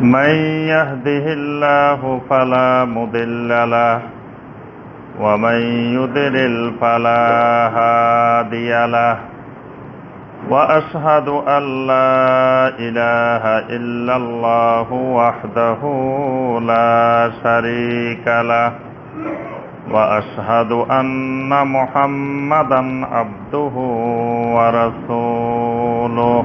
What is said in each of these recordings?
من يهده الله فلا مضل له ومن يضلل فلا هادي له واشهد ان لا اله الا الله وحده لا شريك له واشهد ان محمدا عبده ورسوله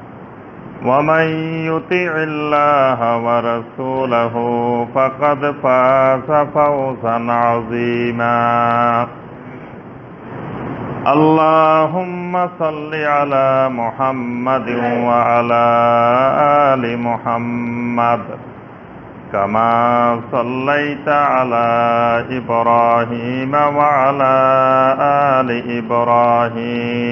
ومن يطع الله ورسوله فقد فاز فوزا عظيما. اللهم صل على محمد وعلى ال محمد كما صليت على إبراهيم وعلى ال إبراهيم.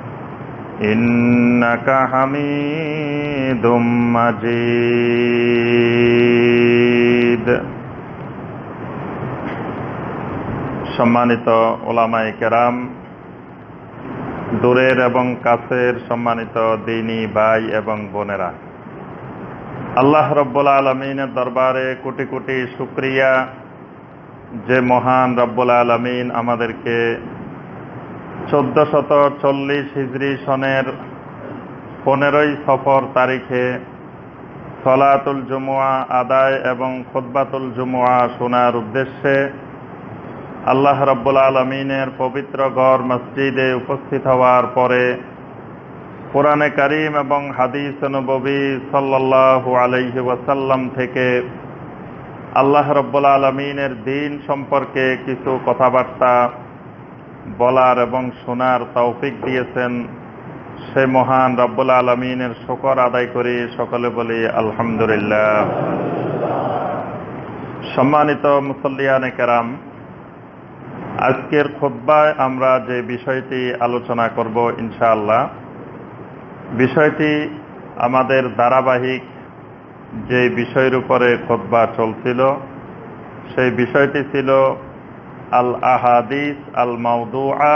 إنك حميد مجيد সম্মানিত ওলামাই কেরাম দূরের এবং কাছের সম্মানিত দিনী ভাই এবং বোনেরা আল্লাহ রব্বুল আলমিনের দরবারে কোটি কোটি শুক্রিয়া যে মহান রব্বুল আলমিন আমাদেরকে চোদ্দ শত চল্লিশ হিজড়ি সনের পনেরোই সফর তারিখে সলাতুল জুমুয়া আদায় এবং খোদ্বাতুল জুমুয়া শোনার উদ্দেশ্যে আল্লাহ রব্বুল আলমিনের পবিত্র গড় মসজিদে উপস্থিত হওয়ার পরে কোরআনে করিম এবং হাদিস নবী সাল্লাহ আলহি ওয়াসাল্লাম থেকে আল্লাহ রব্বুল আলমিনের দিন সম্পর্কে কিছু কথাবার্তা বলার এবং শোনার তৌফিক দিয়েছেন সে মহান রব্বুল আলমিনের শকর আদায় করি সকলে বলি আলহামদুলিল্লাহ। সম্মানিত মুসল্লিয়ানে কেরাম, আজকের খোদ্বায় আমরা যে বিষয়টি আলোচনা করব ইনশাআল্লাহ, বিষয়টি আমাদের ধারাবাহিক যে বিষয়ের উপরে খোদ্া চলছিল, সেই বিষয়টি ছিল আল আহাদিস আল মাউদুআ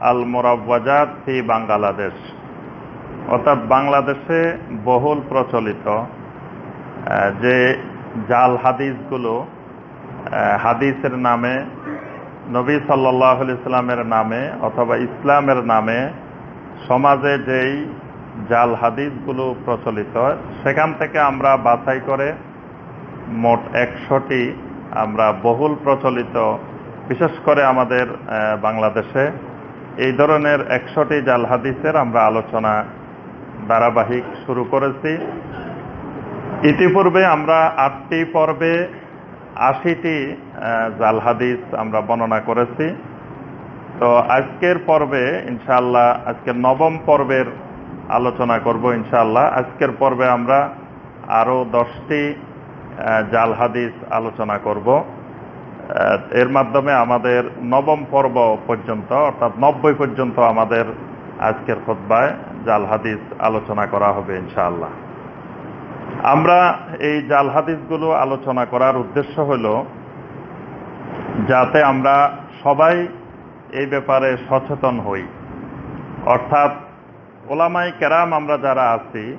আল মোরাবাজাত ফি বাংলাদেশ অর্থাৎ বাংলাদেশে বহুল প্রচলিত যে জাল হাদিসগুলো হাদিসের নামে, নবী সাল্লাহ ইসলামের নামে অথবা ইসলামের নামে সমাজে যেই জাল হাদিসগুলো প্রচলিত, সেখান থেকে আমরা বাছাই করে মোট একশোটি আমরা বহুল প্রচলিত বিশেষ করে আমাদের বাংলাদেশে এই ধরনের একশোটি জাল হাদিসের আমরা আলোচনা ধারাবাহিক শুরু করেছি। ইতিপূর্বে আমরা আটটি পর্বে আশিটি জাল হাদিস আমরা বর্ণনা করেছি। তো আজকের পর্বে ইনশাআল্লাহ, আজকের নবম পর্বের আলোচনা করব ইনশাআল্লাহ। আজকের পর্বে আমরা আরও দশটি জাল হাদিস আলোচনা করব। এর মাধ্যমে আমাদের নবম পর্ব পর্যন্ত, অর্থাৎ নব্বই পর্যন্ত আমাদের আজকের খোদ্বায় জাল হাদিস আলোচনা করা হবে ইনশাআল্লাহ। আমরা এই জাল হাদিসগুলো আলোচনা করার উদ্দেশ্য হল যাতে আমরা সবাই এই ব্যাপারে সচেতন হই। অর্থাৎ ওলামাই কেরাম আমরা যারা আছি,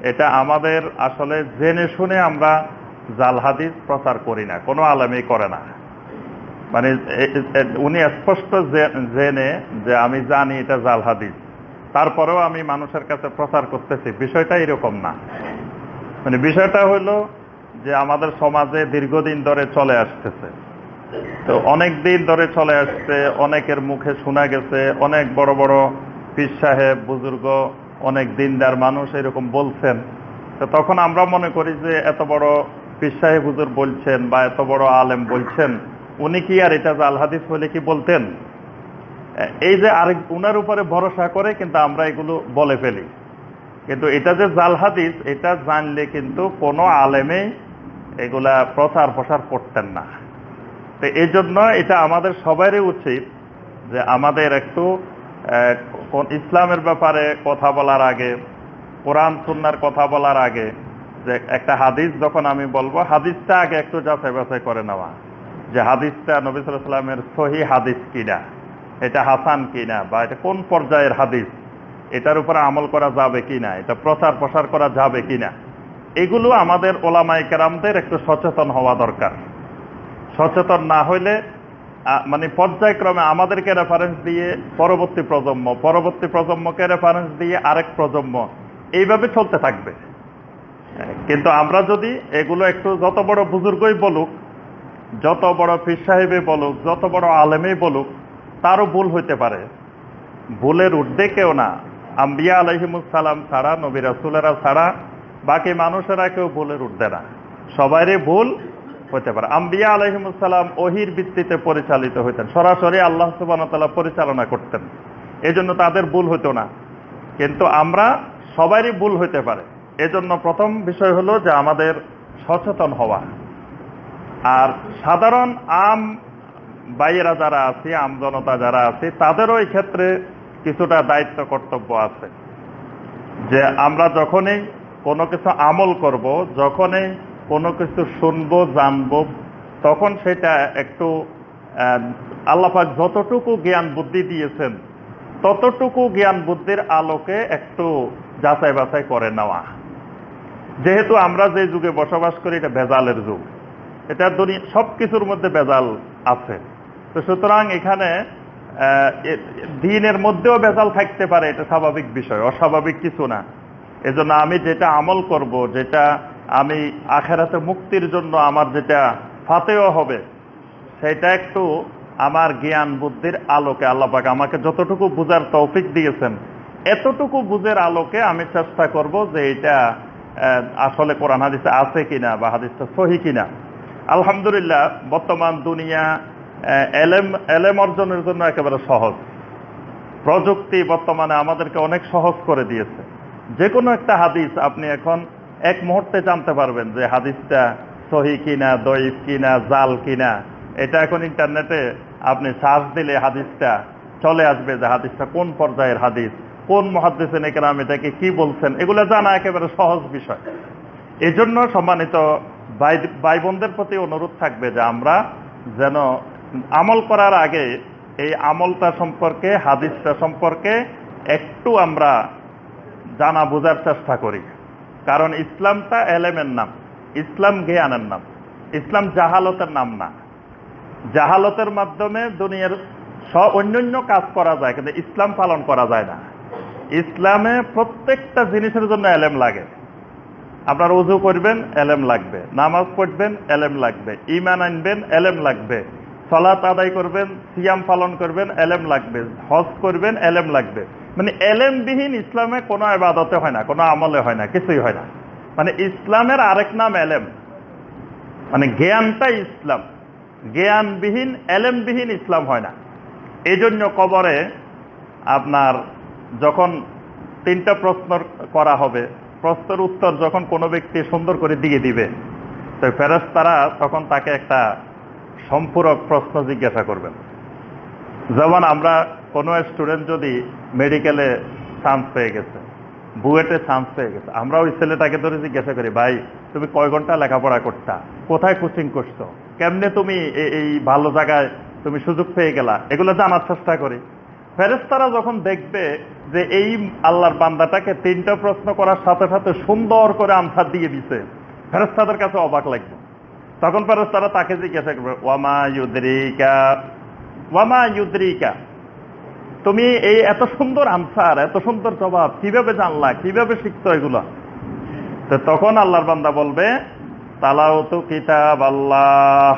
এটা আমাদের আসলে জেনে শুনে আমরা জাল হাদিস প্রচার করি না, কোনো আলেমই করে না। মানে উনি স্পষ্ট জেনে যে আমি জানি এটা জাল হাদিস। তারপরেও আমি মানুষের কাছে প্রচার করতেছি, বিষয়টা এরকম না। মানে বিষয়টা হলো যে আমাদের সমাজে দীর্ঘদিন ধরে চলে আসতেছে। তো অনেক দিন ধরে চলে আসছে, অনেকের মুখে শোনা গেছে, অনেক বড় বড় পীর সাহেব, বুজুর্গ, অনেক দিনদার মানুষ এরকম বলছেন। তো তখন আমরা মনে করি যে এত বড় পীর সাহেব হুজুর বলছেন বা এত বড় আলেম বলছেন, উনি কি আর এটা জাল হাদিস হলে কি বলতেন? এই যে আরেক, উনার উপরে ভরসা করে কিন্তু আমরা এগুলো বলে ফেলি। কিন্তু এটা যে জাল হাদিস, এটা জানলে কিন্তু কোনো আলেমেই এগুলা প্রচার প্রসার করতেন না। তো এই জন্য এটা আমাদের সবারই উচিত যে আমাদের একটু ইসলামের ব্যাপারে কথা বলার আগে, কোরআন, সুন্নার কথা বলার আগে যে একটা হাদিস যখন আমি বলব, হাদিসটা আগে একটু যাচাই বাছাই করে নেওয়া। যে হাদিসটা নবী সাল্লামের সহি হাদিস কিনা, এটা হাসান কিনা, বা এটা কোন পর্যায়ের হাদিস, এটার উপরে আমল করা যাবে কিনা, এটা প্রচার প্রসার করা যাবে কিনা, এগুলো আমাদের ওলামাই কেরামদের একটু সচেতন হওয়া দরকার। সচেতন না হইলে মানে পর্যায়ক্রমে আমাদেরকে রেফারেন্স দিয়ে পরবর্তী প্রজন্ম, পরবর্তী প্রজন্মকে রেফারেন্স দিয়ে আরেক প্রজন্ম, এইভাবে চলতে থাকবে। কিন্তু আমরা যদি এগুলো একটু যত বড় বুজুর্গই বলুক, যত বড় পীর সাহেবে বলুক, যত বড় আলেমেই বলুক, তারও ভুল হইতে পারে। ভুলের ঊর্ধ্বে কেউ না। আম্বিয়া আলহিমুসালাম ছাড়া, নবী রাসুলেরা ছাড়া, বাকি মানুষেরা কেউ ভুলের ঊর্ধ্বে না। সবারই ভুল হতে পারে। আম্বিয়া আলহিমুসালাম ওহির ভিত্তিতে পরিচালিত হইতেন। সরাসরি আল্লাহ সুবান পরিচালনা করতেন। এই জন্য তাদের ভুল হতো না। কিন্তু আমরা সবারই ভুল হইতে পারে। এজন্য প্রথম বিষয় হলো যে আমাদের সচেতন হওয়া। আর সাধারণ আম বাইরা যারা আছে, আম জনতা যারা আছে, তাদেরও এই ক্ষেত্রে কিছুটা দায়িত্ব কর্তব্য আছে। যে আমরা যখনই কোনো কিছু আমল করব, যখনই কোনো কিছু শুনব, জানব, তখন সেটা একটু আল্লাপাক যতটুকু জ্ঞান বুদ্ধি দিয়েছেন, ততটুকু জ্ঞান বুদ্ধির আলোকে একটু যাচাই বাছাই করে নেওয়া। যেহেতু আমরা যে যুগে বসবাস করি, এটা ভেজালের যুগ। এটা দুনিয়া সব কিছুর মধ্যে ভেজাল আছে। তো সুতরাং এখানে দিনের মধ্যেও ভেজাল থাকতে পারে, এটা স্বাভাবিক বিষয়, অস্বাভাবিক কিছু না। এজন্য আমি যেটা আমল করব, যেটা আমি আখেরাতে মুক্তির জন্য আমার যেটা ফাতেও হবে, সেটা একটু আমার জ্ঞান বুদ্ধির আলোকে আল্লাপাক আমাকে যতটুকু বুঝার তৌফিক দিয়েছেন, এতটুকু বুঝের আলোকে আমি চেষ্টা করব যে এটা আসলে কোরআন হাদিসে আছে কিনা বা হাদিসটা সহি কিনা? আলহামদুলিল্লাহ, বর্তমান দুনিয়া এলেম এলেম অর্জনের জন্য একেবারে সহজ। প্রযুক্তি বর্তমানে আমাদেরকে অনেক সহজ করে দিয়েছে। যে কোনো একটা হাদিস আপনি এখন এক মুহূর্তে জানতে পারবেন যে হাদিসটা সহি কিনা দইফ কিনা, জাল কিনা। এটা এখন ইন্টারনেটে আপনি সার্চ দিলে হাদিসটা চলে আসবে যে হাদিসটা কোন পর্যায়ের হাদিস। কোন মহাদিসেন একরাম এটাকে কি বলছেন, এগুলো জানা একেবারে সহজ বিষয়। এই জন্য সম্মানিত ভাই বোনদের প্রতি অনুরোধ থাকবে যে আমরা যেন আমল করার আগে এই আমলটা সম্পর্কে, হাদিসটা সম্পর্কে একটু আমরা জানা বোঝার চেষ্টা করি। কারণ ইসলামটা এলেমের নাম, ইসলাম জ্ঞানের নাম, ইসলাম জাহালতের নাম না। জাহালতের মাধ্যমে দুনিয়ার স, অন্যান্য কাজ করা যায়, কিন্তু ইসলাম পালন করা যায় না। ইসলামে প্রত্যেকটা জিনিসের জন্য এলেম লাগে। আপনার উজু করবেন, এলেম লাগবে। নামাজ পড়বেন, এলেম লাগবে। ইমান আনবেন, এলেম লাগবে। সলাত আদায় করবেন, সিয়াম পালন করবেন, এলেম লাগবে। হজ করবেন, এলেম লাগবে। মানে এলেমবিহীন ইসলামে কোনো আবাদতে হয় না, কোনো আমলে হয় না, কিছুই হয় না। মানে ইসলামের আরেক নাম এলেম। মানে জ্ঞানটা ইসলাম। জ্ঞানবিহীন, এলেমবিহীন ইসলাম হয় না। এই জন্য কবরে আপনার যখন তিনটা প্রশ্ন করা হবে, প্রশ্নের উত্তর যখন কোনো ব্যক্তি সুন্দর করে দিয়ে দিবে, তো ফেরত তারা তখন তাকে একটা সম্পূরক প্রশ্ন জিজ্ঞাসা করবেন। যেমন আমরা কোনো স্টুডেন্ট যদি মেডিকেলে চান্স পেয়ে গেছে, বুয়েটে চান্স পেয়ে গেছে, আমরা ওই ছেলেটাকে ধরে জিজ্ঞাসা করি, ভাই, তুমি কয় ঘণ্টা লেখাপড়া করতা? কোথায় কোচিং করছ? কেমনে তুমি এই ভালো জায়গায় তুমি সুযোগ পেয়ে গেলা? এগুলো জানার চেষ্টা করি। ফেরেস্তারা যখন দেখবে যে এই আল্লাহর বান্দাটাকে তিনটা প্রশ্ন করার সাথে সাথে সুন্দর করে আনসার দিয়ে দিছে ফেরেস্তাদের কাছে অবাক লাগবে। তখন ফেরেস্তারা তাকে জিজ্ঞাসা করবে, ওয়ামা ইউদ্রিকা ওয়ামা ইউদ্রিকা, তুমি এই এত সুন্দর আনসার এত সুন্দর জবাব কীভাবে জানলা, কীভাবে শিখতো এগুলো? তো তখন আল্লাহর বান্দা বলবে তালাও তো কিতাব আল্লাহ,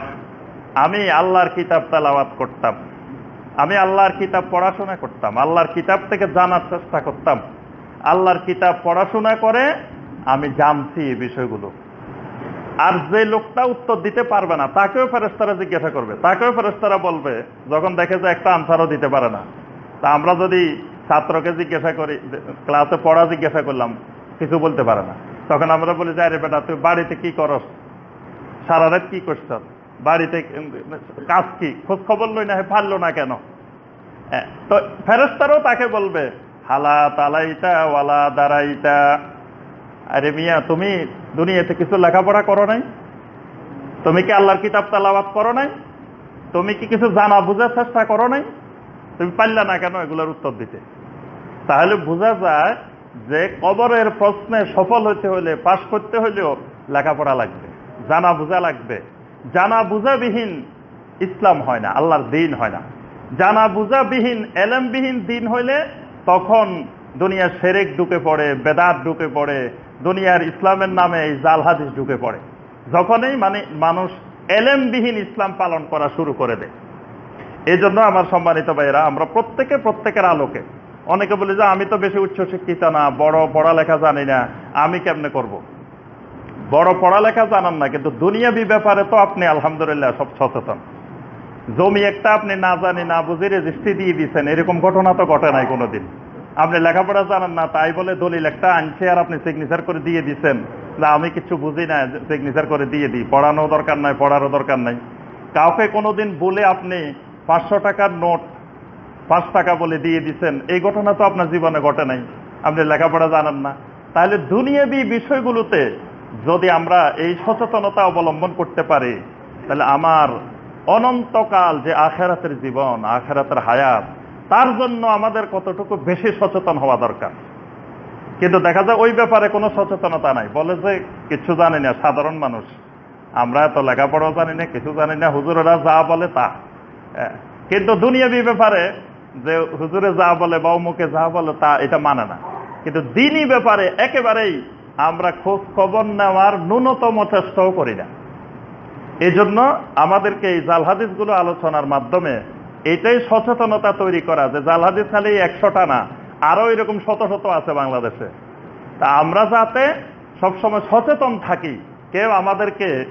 আমি আল্লাহর কিতাব তালাওয়াত করতাম। আমি আল্লাহর কিতাব পড়াশোনা করতাম, আল্লাহর কিতাব থেকে জানার চেষ্টা করতাম। আল্লাহর কিতাব পড়াশোনা করে আমি জানছি এই বিষয়গুলো। আর যে লোকটা উত্তর দিতে পারবে না, তাকেও ফেরেস্তারা জিজ্ঞাসা করবে। তাকেও ফেরেস্তারা বলবে, যখন দেখে যে একটা আনসারও দিতে পারে না। তা আমরা যদি ছাত্রকে জিজ্ঞাসা করি, ক্লাসে পড়া জিজ্ঞাসা করলাম, কিছু বলতে পারে না। তখন আমরা বলি যাই রে বেটা, তুই বাড়িতে কি করস? সারা রাত কি করছ? বাড়িতে কাজ কি? খোঁজ খবর লই না পারল না কেন? তো ফেরেস্তারও তাকে বলবে, হালা তালাইতা ওয়ালা দাঁড়াইটা আরে মিয়া, তুমি দুনিয়াতে কিছু লেখাপড়া করো নাই? তুমি কি আল্লাহর কিতাব তালাবাত করো নাই? তুমি কি কিছু জানা বোঝার চেষ্টা করো নাই? তুমি পারলে না কেন এগুলোর উত্তর দিতে? তাহলে বোঝা যায় যে কবরের প্রশ্নে সফল হতে হলে পাশ করতে হলেও লেখাপড়া লাগবে, জানা বোঝা লাগবে। জানা বুঝাবিহীন ইসলাম হয় না, আল্লাহর দিন হয় না। জানা বুঝাবিহীন এলেমবিহীন দিন হইলে তখন দুনিয়ার সেরেক ঢুকে পড়ে, বেদাত ঢুকে পড়ে, দুনিয়ার ইসলামের নামে এই জাল হাদিস ঢুকে পড়ে। যখনই মানে মানুষ এলেমবিহীন ইসলাম পালন করা শুরু করে দেয়। এই জন্য আমার সম্মানিত ভাইয়েরা, আমরা প্রত্যেকে প্রত্যেকের আলোকে, অনেকে বলে যে আমি তো বেশি উচ্চ শিক্ষিত না, বড় পড়ালেখা জানি না, আমি কেমনে করব। বড় পড়ালেখা জানান না, কিন্তু দুনিয়াবি ব্যাপারে তো আপনি আলহামদুলিল্লাহ সব সচেতন। জমি একটা আপনি না জানি, না বুঝে রেজিস্ট্রি দিয়ে দিচ্ছেন এরকম ঘটনা তো ঘটে নাই কোনোদিন। আপনি লেখাপড়া জানান না, তাই বলে দলিল একটা আনছে আর আপনি সিগনেচার করে দিয়ে দিচ্ছেন না, আমি কিছু বুঝি না সিগনেচার করে দিয়ে দিই। পড়ানো দরকার নাই, পড়ারও দরকার নাই। কাউকে কোনোদিন বলে আপনি পাঁচশো টাকার নোট, পাঁচ টাকা বলে দিয়ে দিচ্ছেন এই ঘটনা তো আপনার জীবনে ঘটে নাই। আপনি লেখাপড়া জানেন না। তাহলে দুনিয়াবি বিষয়গুলোতে যদি আমরা এই সচেতনতা অবলম্বন করতে পারি, তাহলে আমার অনন্তকাল যে আখেরাতের জীবন, আখেরাতের হায়াত, তার জন্য আমাদের কতটুকু বেশি সচেতন হওয়া দরকার? কিন্তু দেখা যায় ওই ব্যাপারে কোনো সচেতনতা নাই। বলে যে কিছু জানি না, সাধারণ মানুষ। আমরা এত লেখাপড়াও জানি না, কিছু জানি না, হুজুরেরা যা বলে তা। কিন্তু দুনিয়াবি ব্যাপারে যে হুজুরে যা বলে বা অমুকে যা বলে তা, এটা মানে না। কিন্তু দিনই ব্যাপারে একেবারেই আমরা খোঁজ খবর নেওয়ার ন্যূনতম চেষ্টাও করি না। এই জন্য আমাদেরকে এই জাল হাদিসগুলো আলোচনার মাধ্যমে এটাই সচেতনতা তৈরি করা যে জাল হাদিস খালি একশোটা না আরও এরকম শত শত আছে বাংলাদেশে। তা আমরা যাতে সবসময় সচেতন থাকি, কেউ আমাদেরকে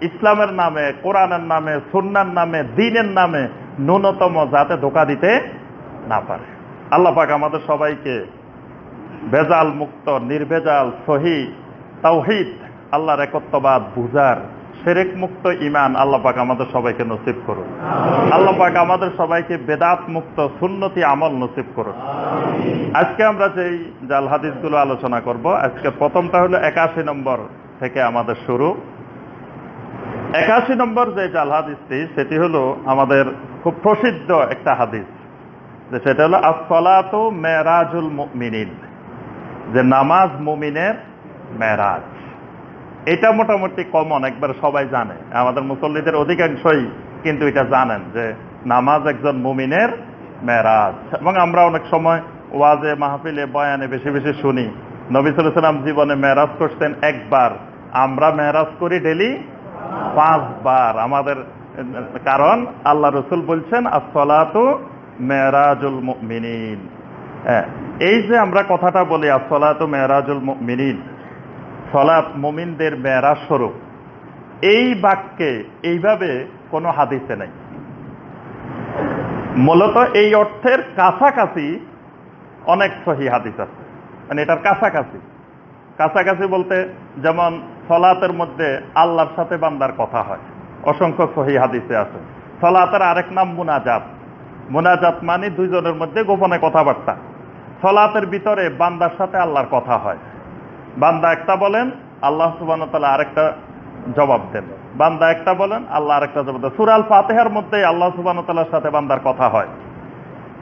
ইসলামের নামে, কোরআনের নামে, সুন্নার নামে, দিনের নামে ন্যূনতম যাতে ধোকা দিতে না পারে। আল্লাহ পাক আমাদের সবাইকে বেজাল মুক্ত নির্ভেজাল সহি তাওহিদ আল্লাহর একত্ববাদ বুজার সেরেক মুক্ত ইমান আল্লাহ পাক আমাদের সবাইকে নসিব করুন। আল্লাহ পাক আমাদের সবাইকে বেদাত মুক্ত সুন্নতি আমল নসিব করুন। আজকে আমরা যেই জাল হাদিসগুলো আলোচনা করব আজকে প্রথমটা হলো একাশি নম্বর থেকে আমাদের শুরু। একাশি নম্বর যে জাল হাদিসটি সেটি হলো আমাদের খুব প্রসিদ্ধ একটা হাদিস যে সেটা হলো আসলাতু মেরাজুল মুমিনিন। যে নামাজ মুমিনের মেরাজ। এটা মোটামুটি কমন একবার সবাই জানে। আমাদের মুসল্লিদের অধিকাংশই কিন্তু এটা জানেন যে নামাজ একজন মুমিনের মেরাজ। এবং আমরা অনেক সময় ওয়াজে, মাহফিলে, বয়ানে বেশি বেশি শুনি। নবী সাল্লাম জীবনে মেরাজ করতেন একবার। আমরা মেরাজ করি ডেলি পাঁচবার। আমাদের, কারণ আল্লাহ রসুল বলছেন আসলাতু মেরাজুল মিনিন এই যে আমরা কথাটা বলি আসলাতু মেরাজুল মিনিন সলাত মুমিনদের মেরাজ স্বরূপ, এই বাক্যে এইভাবে কোনো হাদিসে নাই। মূলত এই অর্থের কাছাকাছি অনেক সহি হাদিস আছে মানে এটার কাছাকাছি। কাছাকাছি বলতে যেমন সলাতের মধ্যে আল্লাহর সাথে বান্দার কথা হয়, অসংখ্য সহি হাদিসে আছে। সলাতের আরেক নাম মুনাজাত মুনাজাত মানে দুইজনের মধ্যে গোপনে কথাবার্তা। সলাতের ভিতরে বান্দার সাথে আল্লাহর কথা হয়। বান্দা একটা বলেন, আল্লাহ সুবান তালা আরেকটা জবাব দেন। বান্দা একটা বলেন, আল্লাহ আরেকটা জবাব দেন। সুরাল ফাতেহার মধ্যে আল্লাহ সুবান সাথে বান্দার কথা হয়।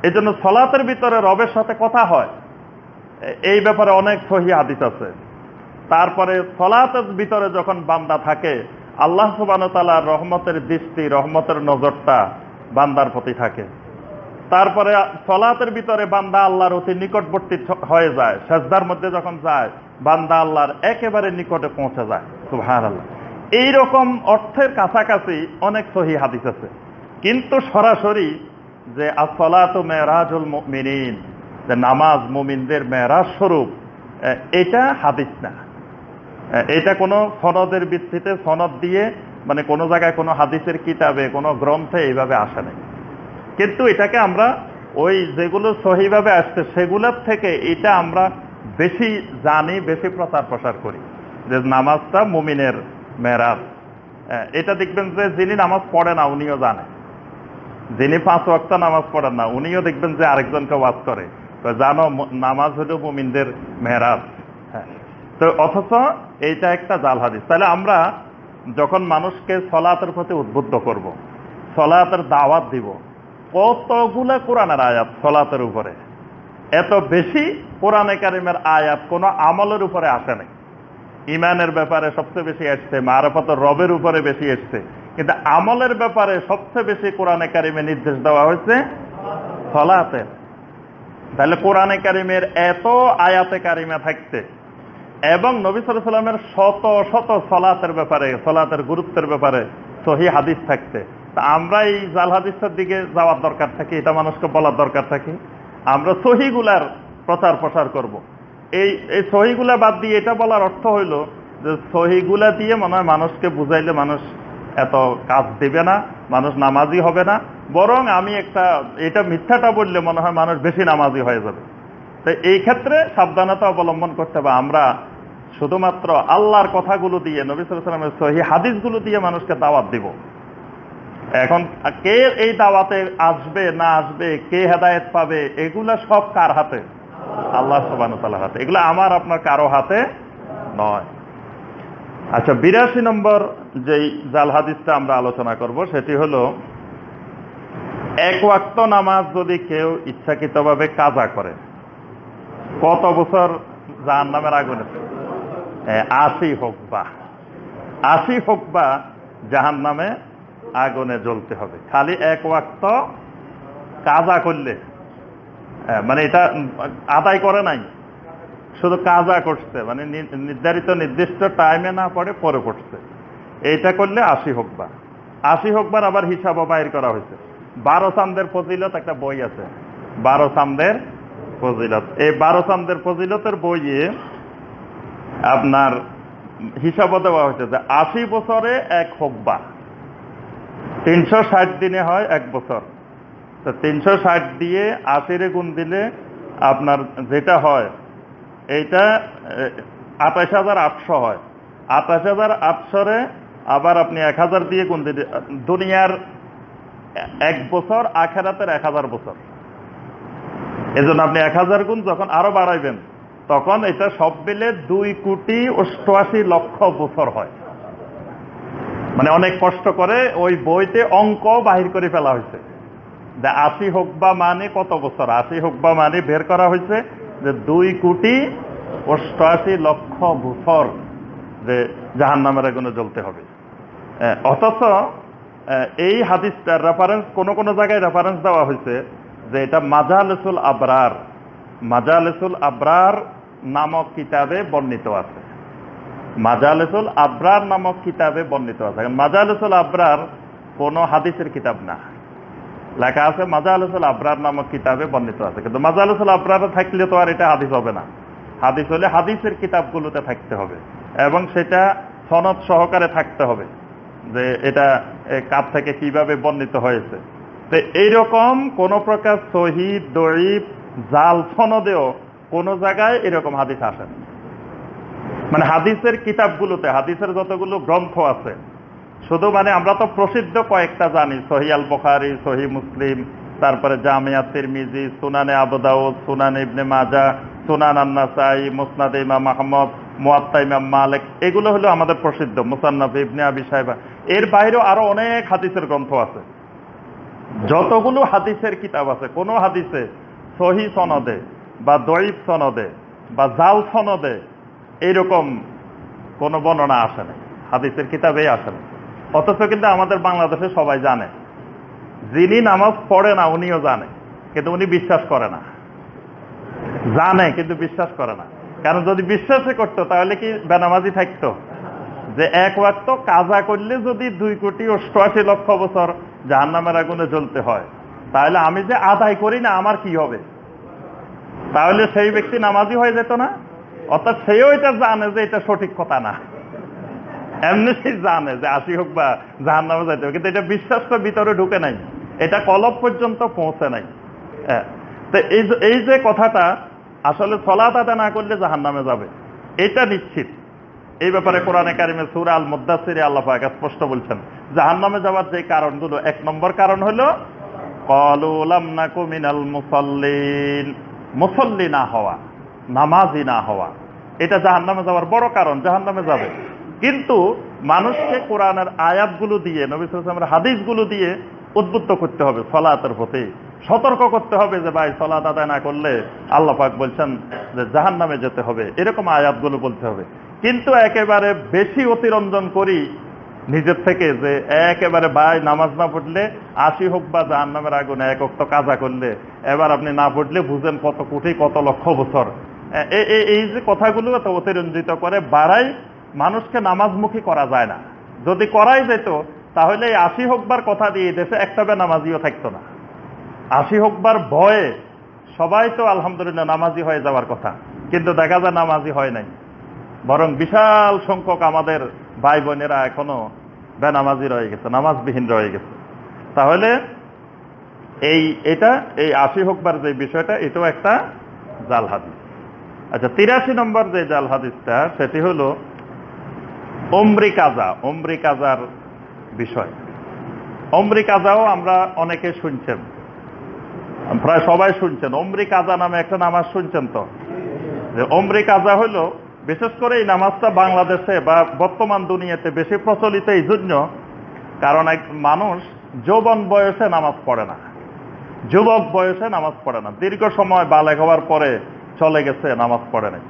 এই জন্য সলাতের ভিতরে রবের সাথে কথা হয়। এই ব্যাপারে অনেক সহি হাদিস আছে। তারপরে সলাতের ভিতরে যখন বান্দা থাকে, আল্লাহ সুবান তালার রহমতের দৃষ্টি, রহমতের নজরটা বান্দার প্রতি থাকে। তারপরে সলাতের ভিতরে বান্দা আল্লাহর অতি নিকটবর্তী হয়ে যায়, সেজদার মধ্যে যখন যায়, বান্দা আল্লাহর একেবারে নিকটে পৌঁছে যায়। সুহান আল্লাহ এইরকম অর্থের কাছাকাছি অনেক সহি হাদিস আছে। কিন্তু সরাসরি যে আসলাত মেরাজুল মিনিন যে নামাজ মুমিনদের মেরাজ স্বরূপ এটা হাদিস না। এটা কোনো সনদের ভিত্তিতে সনদ দিয়ে মানে কোনো জায়গায় কোনো হাদিসের কিতাবে, কোনো গ্রন্থে এইভাবে আসে নাই। কিন্তু এটাকে আমরা ওই যেগুলো সহিভাবে আসছে সেগুলোর থেকে এটা আমরা বেশি জানি, বেশি প্রচার প্রসার করি। যে নামাজটা মুমিনের মেরাজ। এটা দেখবেন যে যিনি নামাজ পড়ে না, উনিও জানে। যিনি পাঁচ ওয়াক্ত নামাজ পড়েন না, উনিও দেখবেন যে আরেকজনকে ওয়াজ করে। তো জানো নামাজ হলো মুমিনদের মেহরাজ হ্যাঁ তো অথচ এইটা একটা জাল হাদিস। তাহলে আমরা যখন মানুষকে সলাতের প্রতি উদ্বুদ্ধ করব। সলাতের দাওয়াত দিব কতগুলো কোরআনের আয়াত সলাতের উপরে? এত বেশি কোরআনে কারিমের আয়াত কোনো আমলের উপরে আসে নাই। ইমানের ব্যাপারে সবচেয়ে বেশি এসছে মারফত রবের উপরে বেশি এসছে কিন্তু আমলের ব্যাপারে সবচেয়ে বেশি কোরআনে কারিমে নির্দেশ দেওয়া হয়েছে সলাতের। তাহলে কোরআনে কারিমের এত আয়াতে কারিমে থাকতে এবং নবী সাল্লামের শত শত সলাতের ব্যাপারে, সলাতের গুরুত্বের ব্যাপারে সহি হাদিস থাকতে তা আমরা এই জাল হাদিসের দিকে যাওয়ার দরকার থাকে, এটা মানুষকে বলার দরকার থাকে। আমরা সহিগুলার প্রচার প্রসার করব। এই এই সহিগুলা বাদ দিয়ে এটা বলার অর্থ হইল যে সহিগুলা দিয়ে মনে হয় মানুষকে বুঝাইলে মানুষ এত কাজ দেবে না, মানুষ নামাজি হবে না। বরং আমি একটা, এটা মিথ্যাটা বললে মনে হয় মানুষ বেশি নামাজি হয়ে যাবে। তো এই ক্ষেত্রে সাবধানতা অবলম্বন করতে হবে। আমরা শুধুমাত্র আল্লাহর কথাগুলো দিয়ে, নবী সালামের সহি হাদিসগুলো দিয়ে মানুষকে দাওয়াত দিব। এখন কে এই দাওয়াতে আসবে, না আসবে, কে হেদায়ত পাবে, এগুলা সব কার হাতে? আল্লাহ সুবান হাতে। এগুলো আমার, আপনার কারও হাতে নয়। আচ্ছা বিরাশি নম্বর যেই জাল হাদিসটা আমরা আলোচনা করব, সেটি হলো, এক ওয়াক্ত নামাজ যদি কেউ ইচ্ছাকৃতভাবে কাজা করে, কত বছর জাহান নামের আগুনে আশি হোক বা, আশি হোক বা জাহান নামে আগুনে জ্বলতে হবে। খালি এক ওয়াক্ত কাজা করলে। মানে এটা আদায় করে নাই। শুধু কাজা করছে মানে নির্ধারিত নির্দিষ্ট টাইমে না পড়ে পরে পড়ছে এইটা করলে আশি হোক বা আশি হোকবার আবার হিসাবও বাইর করা হয়েছে। বারো চান্দের ফজিলত একটা বই আছে। বারো চান্দের ফজিলত। এই বারো চান্দের ফজিলতের বইয়ে আপনার হিসাবও দেওয়া হয়েছে যে আশি বছরে এক হোকবা তিনশো ষাট দিনে হয় এক বছর। তো তিনশো ষাট দিয়ে আশিরে গুণ দিলে আপনার যেটা হয়, এইটা আঠাশ হাজার আটশো হয়। আঠাশ হাজার আটশোরে আবার আপনি এক হাজার দিয়ে গুণ দিলে, দুনিয়ার এক বছর, আখেরাতের এক হাজার বছর। এজন্য আপনি এক হাজার গুণ যখন আরও বাড়াইবেন, তখন এটা সব মিলে দুই কোটি অষ্টআশি লক্ষ বছর হয়। মানে অনেক কষ্ট করে ওই বইতে অঙ্ক বাহির করে ফেলা হয়েছে। যে আশি হোক বা মানে কত বছর, আশি হোক বা মানে বের করা হয়েছে যে দুই কোটি অষ্টআশি লক্ষ বছর যে জাহান নামের আগুনে জ্বলতে হবে। অথচ এই হাদিসটার রেফারেন্স কোন কোন জায়গায় রেফারেন্স দেওয়া হয়েছে যে এটা মাজালসুল আবরার, মাজালেসুল আবরার নামক কিতাবে বর্ণিত আছে। মাজালেসুল আবরার নামক কিতাবে বর্ণিত আছে। মাজালেসুল আবরার কোন হাদিসের কিতাব না। লেখা আছে মাজালেসুল আবরার নামক কিতাবে বর্ণিত আছে। কিন্তু মাজালেসুল আবরার থাকলে তো আর এটা হাদিস হবে না। হাদিস হলে হাদিসের কিতাবগুলোতে থাকতে হবে। এবং সেটা সনদ সহকারে থাকতে হবে যে এটা কার থেকে কীভাবে বর্ণিত হয়েছে। তো এইরকম কোন প্রকার শহীদ দরিব জাল সনদেও কোনো জায়গায় এরকম হাদিস আসে না। মানে হাদিসের কিতাবগুলোতে, হাদিসের যতগুলো গ্রন্থ আছে, শুধু মানে আমরা তো প্রসিদ্ধ কয়েকটা জানি, সহি আল বখারি সহি মুসলিম, তারপরে জামিয়া তিরমিজি, সুনানে আবুদাউদ সুনান ইবনে মাজা সুনান আন্নাসাই, মুসনাদ ইমাম মাহমদ মুয়াত্তা ইমাম মালিক, এগুলো হলো আমাদের প্রসিদ্ধ, মুসান্নফ ইবনে আবি সাহেবা এর বাইরেও আরও অনেক হাদিসের গ্রন্থ আছে। যতগুলো হাদিসের কিতাব আছে, কোন হাদিসে সহি সনদে বা দইব সনদে বা জাল সনদে এইরকম কোন বর্ণনা আসে না হাদিসের কিতাবেই আসে না অথচ কিন্তু আমাদের বাংলাদেশে সবাই জানে, যিনি নামাজ পড়ে না উনিও জানে, কিন্তু উনি বিশ্বাস করে না। জানে, কিন্তু বিশ্বাস করে না। কারণ যদি বিশ্বাসই করতো, তাহলে কি বেনামাজি থাকতো? যে এক ওয়াক্ত কাজা করলে যদি দুই কোটি অষ্টআশি লক্ষ বছর জাহান্নামের আগুনে জ্বলতে হয়, তাহলে আমি যে আদায় করি না, আমার কি হবে? তাহলে সেই ব্যক্তি নামাজি হয়ে যেত না? অর্থাৎ সেও এটা জানে যে এটা সঠিক কথা না। এমনি সে জানে যে আসি হোক বা জাহান নামে যাইতে কিন্তু এটা বিশ্বাসটা ভিতরে ঢুকে নাই। এটা কলব পর্যন্ত পৌঁছে নাই। তো এই যে কথাটা, আসলে সলাত আদা না করলে জাহান নামে যাবে। এটা নিশ্চিত। এই ব্যাপারে কোরআনে কারিমে সুর আল মুদাসির আল্লাহ স্পষ্ট বলছেন জাহান নামে যাওয়ার যে কারণগুলো, এক নম্বর কারণ হলো কলুলাম না মিনাল মুসল্লিন। মুসল্লি না হওয়া। নামাজি না হওয়া। এটা জাহান নামে যাওয়ার বড় কারণ জাহান নামে যাবে। কিন্তু মানুষকে কোরআনের আয়াতগুলো দিয়ে, নবী সালামের হাদিসগুলো দিয়ে উদ্বুদ্ধ করতে হবে সলাতের প্রতি। সতর্ক করতে হবে যে, ভাই, সলাত আদায় না করলে আল্লাহ পাক বলছেন যে জাহান নামে যেতে হবে। এরকম আয়াতগুলো বলতে হবে। কিন্তু একেবারে বেশি অতিরঞ্জন করি নিজের থেকে যে, একেবারে, ভাই, নামাজ না পড়লে আশি হোক বা জাহান নামের আগুনে এক অক্ত কাজা করলে, এবার আপনি না পড়লে বুঝেন কত কোটি, কত লক্ষ বছর। এই যে কথাগুলো অতিরঞ্জিত করে বাড়াই মানুষকে নামাজমুখী করা যায় না। যদি করাই যেত, তাহলে এই আশি হোকবার কথা দিয়ে দেশে একটা বে নামাজিও থাকতো না। আশি হোকবার ভয়ে সবাই তো আলহামদুলিল্লাহ নামাজি হয়ে যাওয়ার কথা, কিন্তু দেখা যায় নামাজি হয় নাই। বরং বিশাল সংখ্যক আমাদের ভাই বোনেরা এখনও বেনামাজি রয়ে গেছে, নামাজবিহীন রয়ে গেছে। তাহলে এই, এটা, এই আশি হোকবার যে বিষয়টা, এটাও একটা জাল হাদিস। আচ্ছা তিরাশি নম্বর যে জাল হাদিসটা, সেটি হলো অমরি কাজা অমরি কাজার বিষয়। অমরি কাজাও আমরা অনেকে শুনছেন। প্রায় সবাই শুনছেন। অমরি কাজা নামে একটা নামাজ শুনছেন তো? যে অমরি কাজা হইল বিশেষ করে এই নামাজটা বাংলাদেশে বা বর্তমান দুনিয়াতে বেশি প্রচলিত এই জন্য, কারণ এক মানুষ যৌবন বয়সে নামাজ পড়ে না। যুবক বয়সে নামাজ পড়ে না। দীর্ঘ সময় বালেক হওয়ার পরে চলে গেছে, নামাজ পড়ে নাই।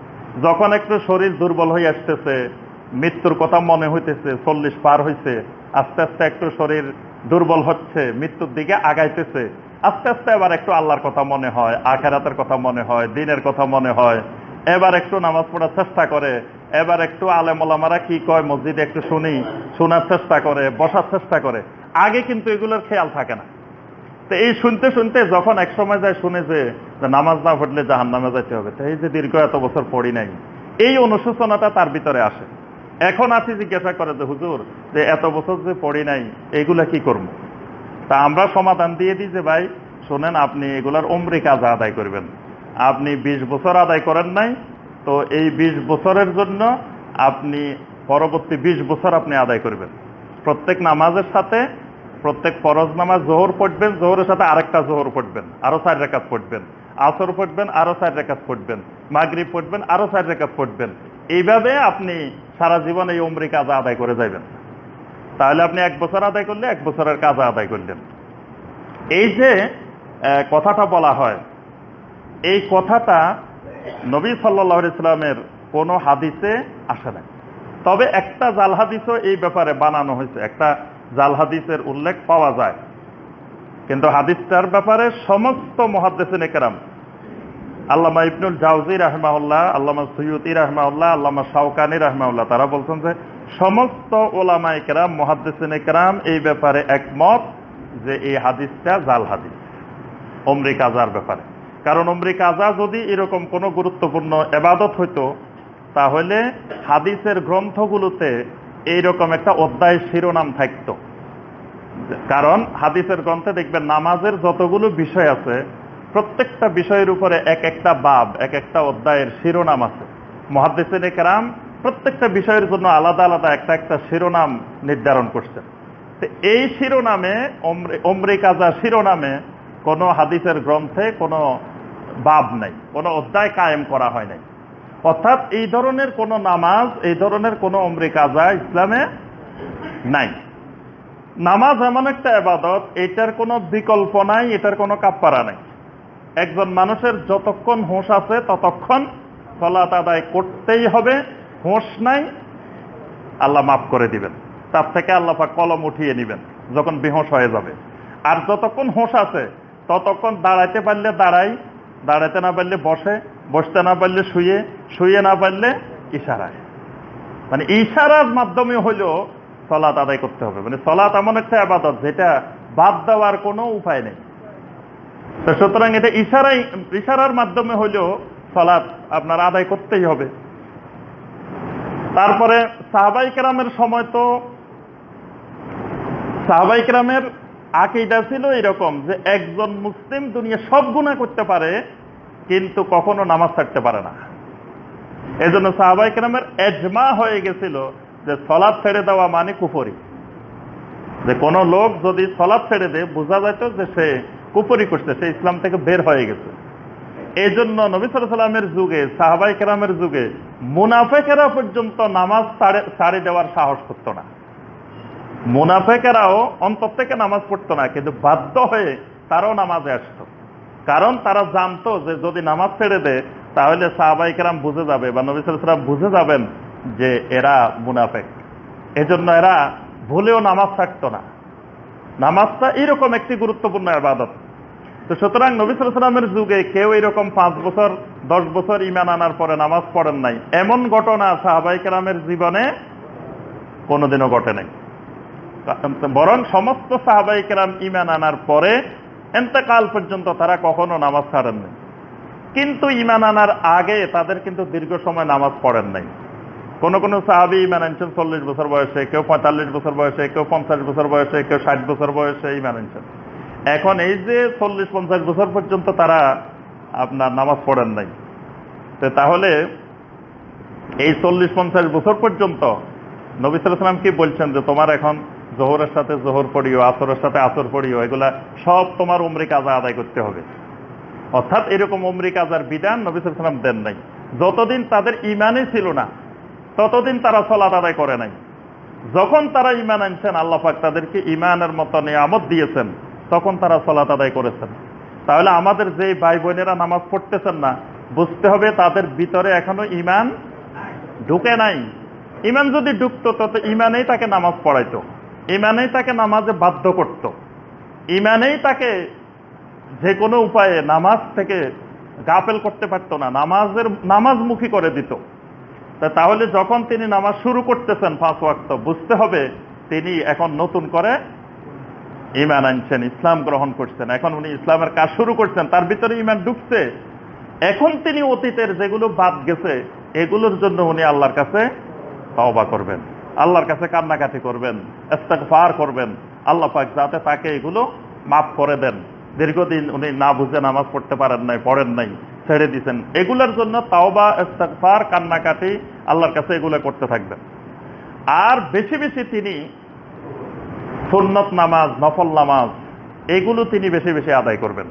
যখন একটু শরীর দুর্বল হয়ে আসতেছে, মৃত্যুর কথা মনে হইতেছে, চল্লিশ পার হয়েছে আস্তে আস্তে একটু শরীর দুর্বল হচ্ছে, মৃত্যুর দিকে আগাইতেছে, আস্তে আস্তে এবার একটু আল্লাহর কথা মনে হয়, আখেরাতের কথা মনে হয়, দিনের কথা মনে হয়। এবার একটু নামাজ পড়ার চেষ্টা করে, এবার একটু আলেমলামারা কি কয়, মসজিদে একটু শুনি, শোনার চেষ্টা করে, বসার চেষ্টা করে। আগে কিন্তু এগুলোর খেয়াল থাকে না। তো এই শুনতে শুনতে যখন এক সময় যায় শুনে যে নামাজ না পড়লে জাহান নামে যাইতে হবে। এই যে দীর্ঘ এত বছর পড়ি নাই, এই অনুশোচনাটা তার ভিতরে আসে। এখন আছি জিজ্ঞাসা করে যে, হুজুর, যে এত বছর যে পড়ি নাই এইগুলা কি করব? তা আমরা সমাধান দিয়ে দিই যে, ভাই, শোনেন, আপনি এগুলার অমরি কাজ আদায় করবেন। আপনি ২০ বছর আদায় করেন নাই, তো এই ২০ বছরের জন্য আপনি পরবর্তী ২০ বছর আপনি আদায় করবেন। প্রত্যেক নামাজের সাথে প্রত্যেক ফরজ নামাজ জোহর পড়বেন, জোহরের সাথে আরেকটা জোহর পড়বেন, আরও চার রেখাত পড়বেন। আসর পড়বেন, আরও চার রেখাত পড়বেন। মাগরিব পড়বেন, আরও চার রেখাত পড়বেন। এইভাবে আপনি সারা জীবন এই অমরি কাজ আদায় করে যাবেন তাহলে আপনি এক বছর আদায় করলে এক বছরের কাজ আদায় করলেন। এই যে কথাটা বলা হয়, এই কথাটা নবী সাল্লাহ ইসলামের কোন হাদিসে আসে না তবে একটা জাল হাদিসও এই ব্যাপারে বানানো হয়েছে। একটা জাল হাদিসের উল্লেখ পাওয়া যায়। কিন্তু হাদিসটার ব্যাপারে সমস্ত মহাদ্দেশিন একরাম আল্লামা ইবনুল জাউজি রাহমাউল্লাহ আল্লামা সৈয়দি রাহমাউল্লাহ আল্লামা শাওকানি রাহমাউল্লাহ তারা বলছেন যে সমস্ত ওলামা একরাম মহাদ্দেসিন একরাম এই ব্যাপারে একমত যে এই হাদিসটা জাল হাদিস অমরি আজার ব্যাপারে। কারণ অমরি আজা যদি এরকম কোনো গুরুত্বপূর্ণ এবাদত হইতো, তাহলে হাদিসের গ্রন্থগুলোতে এইরকম একটা অধ্যায় শিরোনাম থাকতো। কারণ হাদিসের গ্রন্থে দেখবেন নামাজের যতগুলো বিষয় আছে, প্রত্যেকটা বিষয়ের উপরে এক একটা বাব, এক একটা অধ্যায়ের শিরোনাম আছে। মহাদ্দেসিন কেরাম প্রত্যেকটা বিষয়ের জন্য আলাদা আলাদা একটা একটা শিরোনাম নির্ধারণ করছেন। তো এই শিরোনামে, অমরি কাজা শিরোনামে কোনো হাদিসের গ্রন্থে কোনো বাব নাই, কোনো অধ্যায় কায়েম করা হয় নাই। অর্থাৎ এই ধরনের কোনো নামাজ, এই ধরনের কোনো অমরি কাজা ইসলামে নাই। নামাজ এমন একটা আবাদত এটার কোনো বিকল্প নাই, এটার কোনো কাপ্পারা নাই। একজন মানুষের যতক্ষণ হোঁশ আছে, ততক্ষণ সলাত আদায় করতেই হবে। হোঁশ নাই, আল্লাহ মাফ করে দিবেন। তার থেকে আল্লাহ কলম উঠিয়ে নিবেন, যখন বেহোশ হয়ে যাবে। আর যতক্ষণ হোঁশ আছে, ততক্ষণ দাঁড়াইতে পারলে দাঁড়াই, দাঁড়াইতে না পারলে বসে। বসতে না পারলে শুয়ে শুয়ে না পারলে ইশারায়। মানে ইশারার মাধ্যমে হলেও সলাৎ আদায় করতে হবে। মানে সলাৎ এমন একটা আবাদত যেটা বাদ দেওয়ার কোনো উপায় নেই। সুতরাং এটা ইশারাই, ইশারার মাধ্যমে হলেও সলাৎ আপনার আদায় করতেই হবে। তারপরে সাহাবাই কেরামের সময় তো, সাহাবাই কেরামের আকিদা ছিল এরকম যে একজন মুসলিম দুনিয়া সব গুণা করতে পারে কিন্তু কখনো নামাজ ছাড়তে পারে না। এই জন্য সাহাবাই কেরামের এজমা হয়ে গেছিল যে সলাদ ছেড়ে দেওয়া মানে কুফরি। যে কোনো লোক যদি সলাদ ছেড়ে দেয়, বোঝা যেত যে সে কুফরি করছে, সে ইসলাম থেকে বের হয়ে গেছে। এই জন্য নবী সাল্লামের যুগে সাহাবাই কেরামের যুগে মুনাফেকেরা পর্যন্ত নামাজ ছাড়ে দেওয়ার সাহস করতো না। মুনাফেকেরাও অন্তর থেকে নামাজ পড়তো না, কিন্তু বাধ্য হয়ে তারাও নামাজে আসত। কারণ তারা জানতো যে যদি নামাজ ছেড়ে দেয়, তাহলে সাহাবাই কেরাম বুঝে যাবে বা নবী সাল্লাম বুঝে যাবেন যে এরা মুনাফেক। এজন্য এরা ভুলেও নামাজ থাকতো না। নামাজটা এরকম একটি গুরুত্বপূর্ণ আবাদত তো সুতরাং নবী সালামের যুগে কেউ এরকম পাঁচ বছর, দশ বছর ইমান আনার পরে নামাজ পড়েন নাই। এমন ঘটনা সাহাবাই কেরামের জীবনে কোনোদিনও ঘটে নাই। বরং সমস্ত সাহাবাই কেরাম ইমান আনার পরে এতেকাল পর্যন্ত তারা কখনো নামাজ ছাড়েন নাই। কিন্তু ইমান আনার আগে তাদের কিন্তু দীর্ঘ সময় নামাজ পড়েন নাই। কোন কোন সাহাবি ইমান আনছেন চল্লিশ বছর বয়সে, কেউ পঁয়তাল্লিশ বছর বয়সে, কেউ পঞ্চাশ বছর বয়সে, কেউ ষাট বছর বয়সে ইমান আনছেন। এখন এই যে চল্লিশ পঞ্চাশ বছর পর্যন্ত তারা আপনার নামাজ পড়েন নাই। তো তাহলে এই চল্লিশ পঞ্চাশ বছর পর্যন্ত নবী সালাম কি বলছেন যে তোমার এখন জোহরের সাথে জোহর পড়িও, আসরের সাথে আসর পড়িও, এগুলা সব তোমার উমরি কাজা আদায় করতে হবে। অর্থাৎ এরকম উমরি কাজার বিধান নবী সালাম দেন নাই। যতদিন তাদের ইমানই ছিল না, ততদিন তারা সলাদ আদায় করে নাই। যখন তারা ইমান আনছেন আল্লাহাক তাদেরকে ইমানের মতো নিয়ামত দিয়েছেন, তখন তারা সলাত আদায় করেছেন। তাহলে আমাদের যে ভাই বোনেরা নামাজ পড়তেছেন না, বুঝতে হবে তাদের ভিতরে এখনও ইমান ঢুকে নাই। ইমান যদি ঢুকতো, তত ইমানেই তাকে নামাজ পড়াইতো। ইমানেই তাকে নামাজে বাধ্য করত। ইমানেই তাকে যে কোনো উপায়ে নামাজ থেকে গাফেল করতে পারতো না, নামাজের, নামাজমুখী করে দিত। তাহলে যখন তিনি নামাজ শুরু করতেছেন পাঁচ ওয়াক্ত, বুঝতে হবে তিনি এখন নতুন করে ইমান আনছেন, ইসলাম গ্রহণ করছেন। এখন উনি ইসলামের কাজ শুরু করছেন, তার ভিতরে ইমান ঢুকছে। এখন তিনি অতীতের যেগুলো বাদ গেছে, এগুলোর জন্য উনি আল্লাহর কাছে তওবা করবেন। আল্লাহর কাছে কান্নাকাটি করবেন ফার করবেন। আল্লাহ পাক যাতে তাকে এগুলো মাফ করে দেন। দীর্ঘদিন উনি না বুঝে নামাজ পড়তে পারেন নাই, পড়েন নাই, ছেড়ে দিচ্ছেন এগুলোর জন্য তাওবা ইস্তাকফার কান্নাকাটি আল্লাহর কাছে এগুলো করতে থাকবেন। আর বেশি বেশি তিনি সুন্নত নামাজ, নফল নামাজ, এগুলো তিনি বেশি বেশি আদায় করবেন।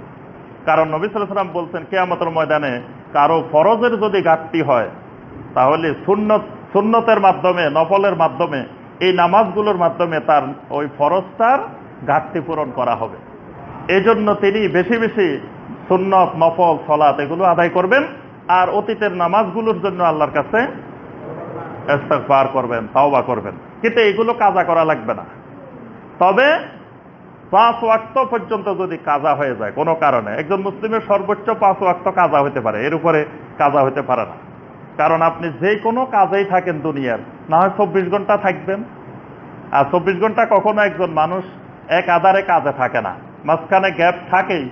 কারণ নবী সালাম বলছেন, কেয়ামতের ময়দানে কারও ফরজের যদি ঘাটতি হয়, তাহলে সুন্নত সুন্নতের মাধ্যমে, নফলের মাধ্যমে, এই নামাজগুলোর মাধ্যমে তার ওই ফরজটার ঘাটতি পূরণ করা হবে। এজন্য তিনি বেশি বেশি সুন্নত, নফল সলাত এগুলো আদায় করবেন আর অতীতের নামাজগুলোর জন্য আল্লাহর কাছে পার করবেন, তাওবা করবেন। কিন্তু এগুলো কাজা করা লাগবে না। তবে পাঁচ ওয়াক্ত পর্যন্ত যদি কাজা হয়ে যায়, কোনো কারণে, একজন মুসলিমের সর্বোচ্চ পাঁচ ওয়াক্ত কাজা হতে পারে, এর উপরে কাজা হতে পারে না। কারণ আপনি যে কোনো কাজেই থাকেন দুনিয়ার। না হয় চব্বিশ ঘণ্টা থাকবেন। আর চব্বিশ ঘণ্টা কখনো একজন মানুষ এক আধারে কাজে থাকে না। মাঝখানে গ্যাপ থাকেই।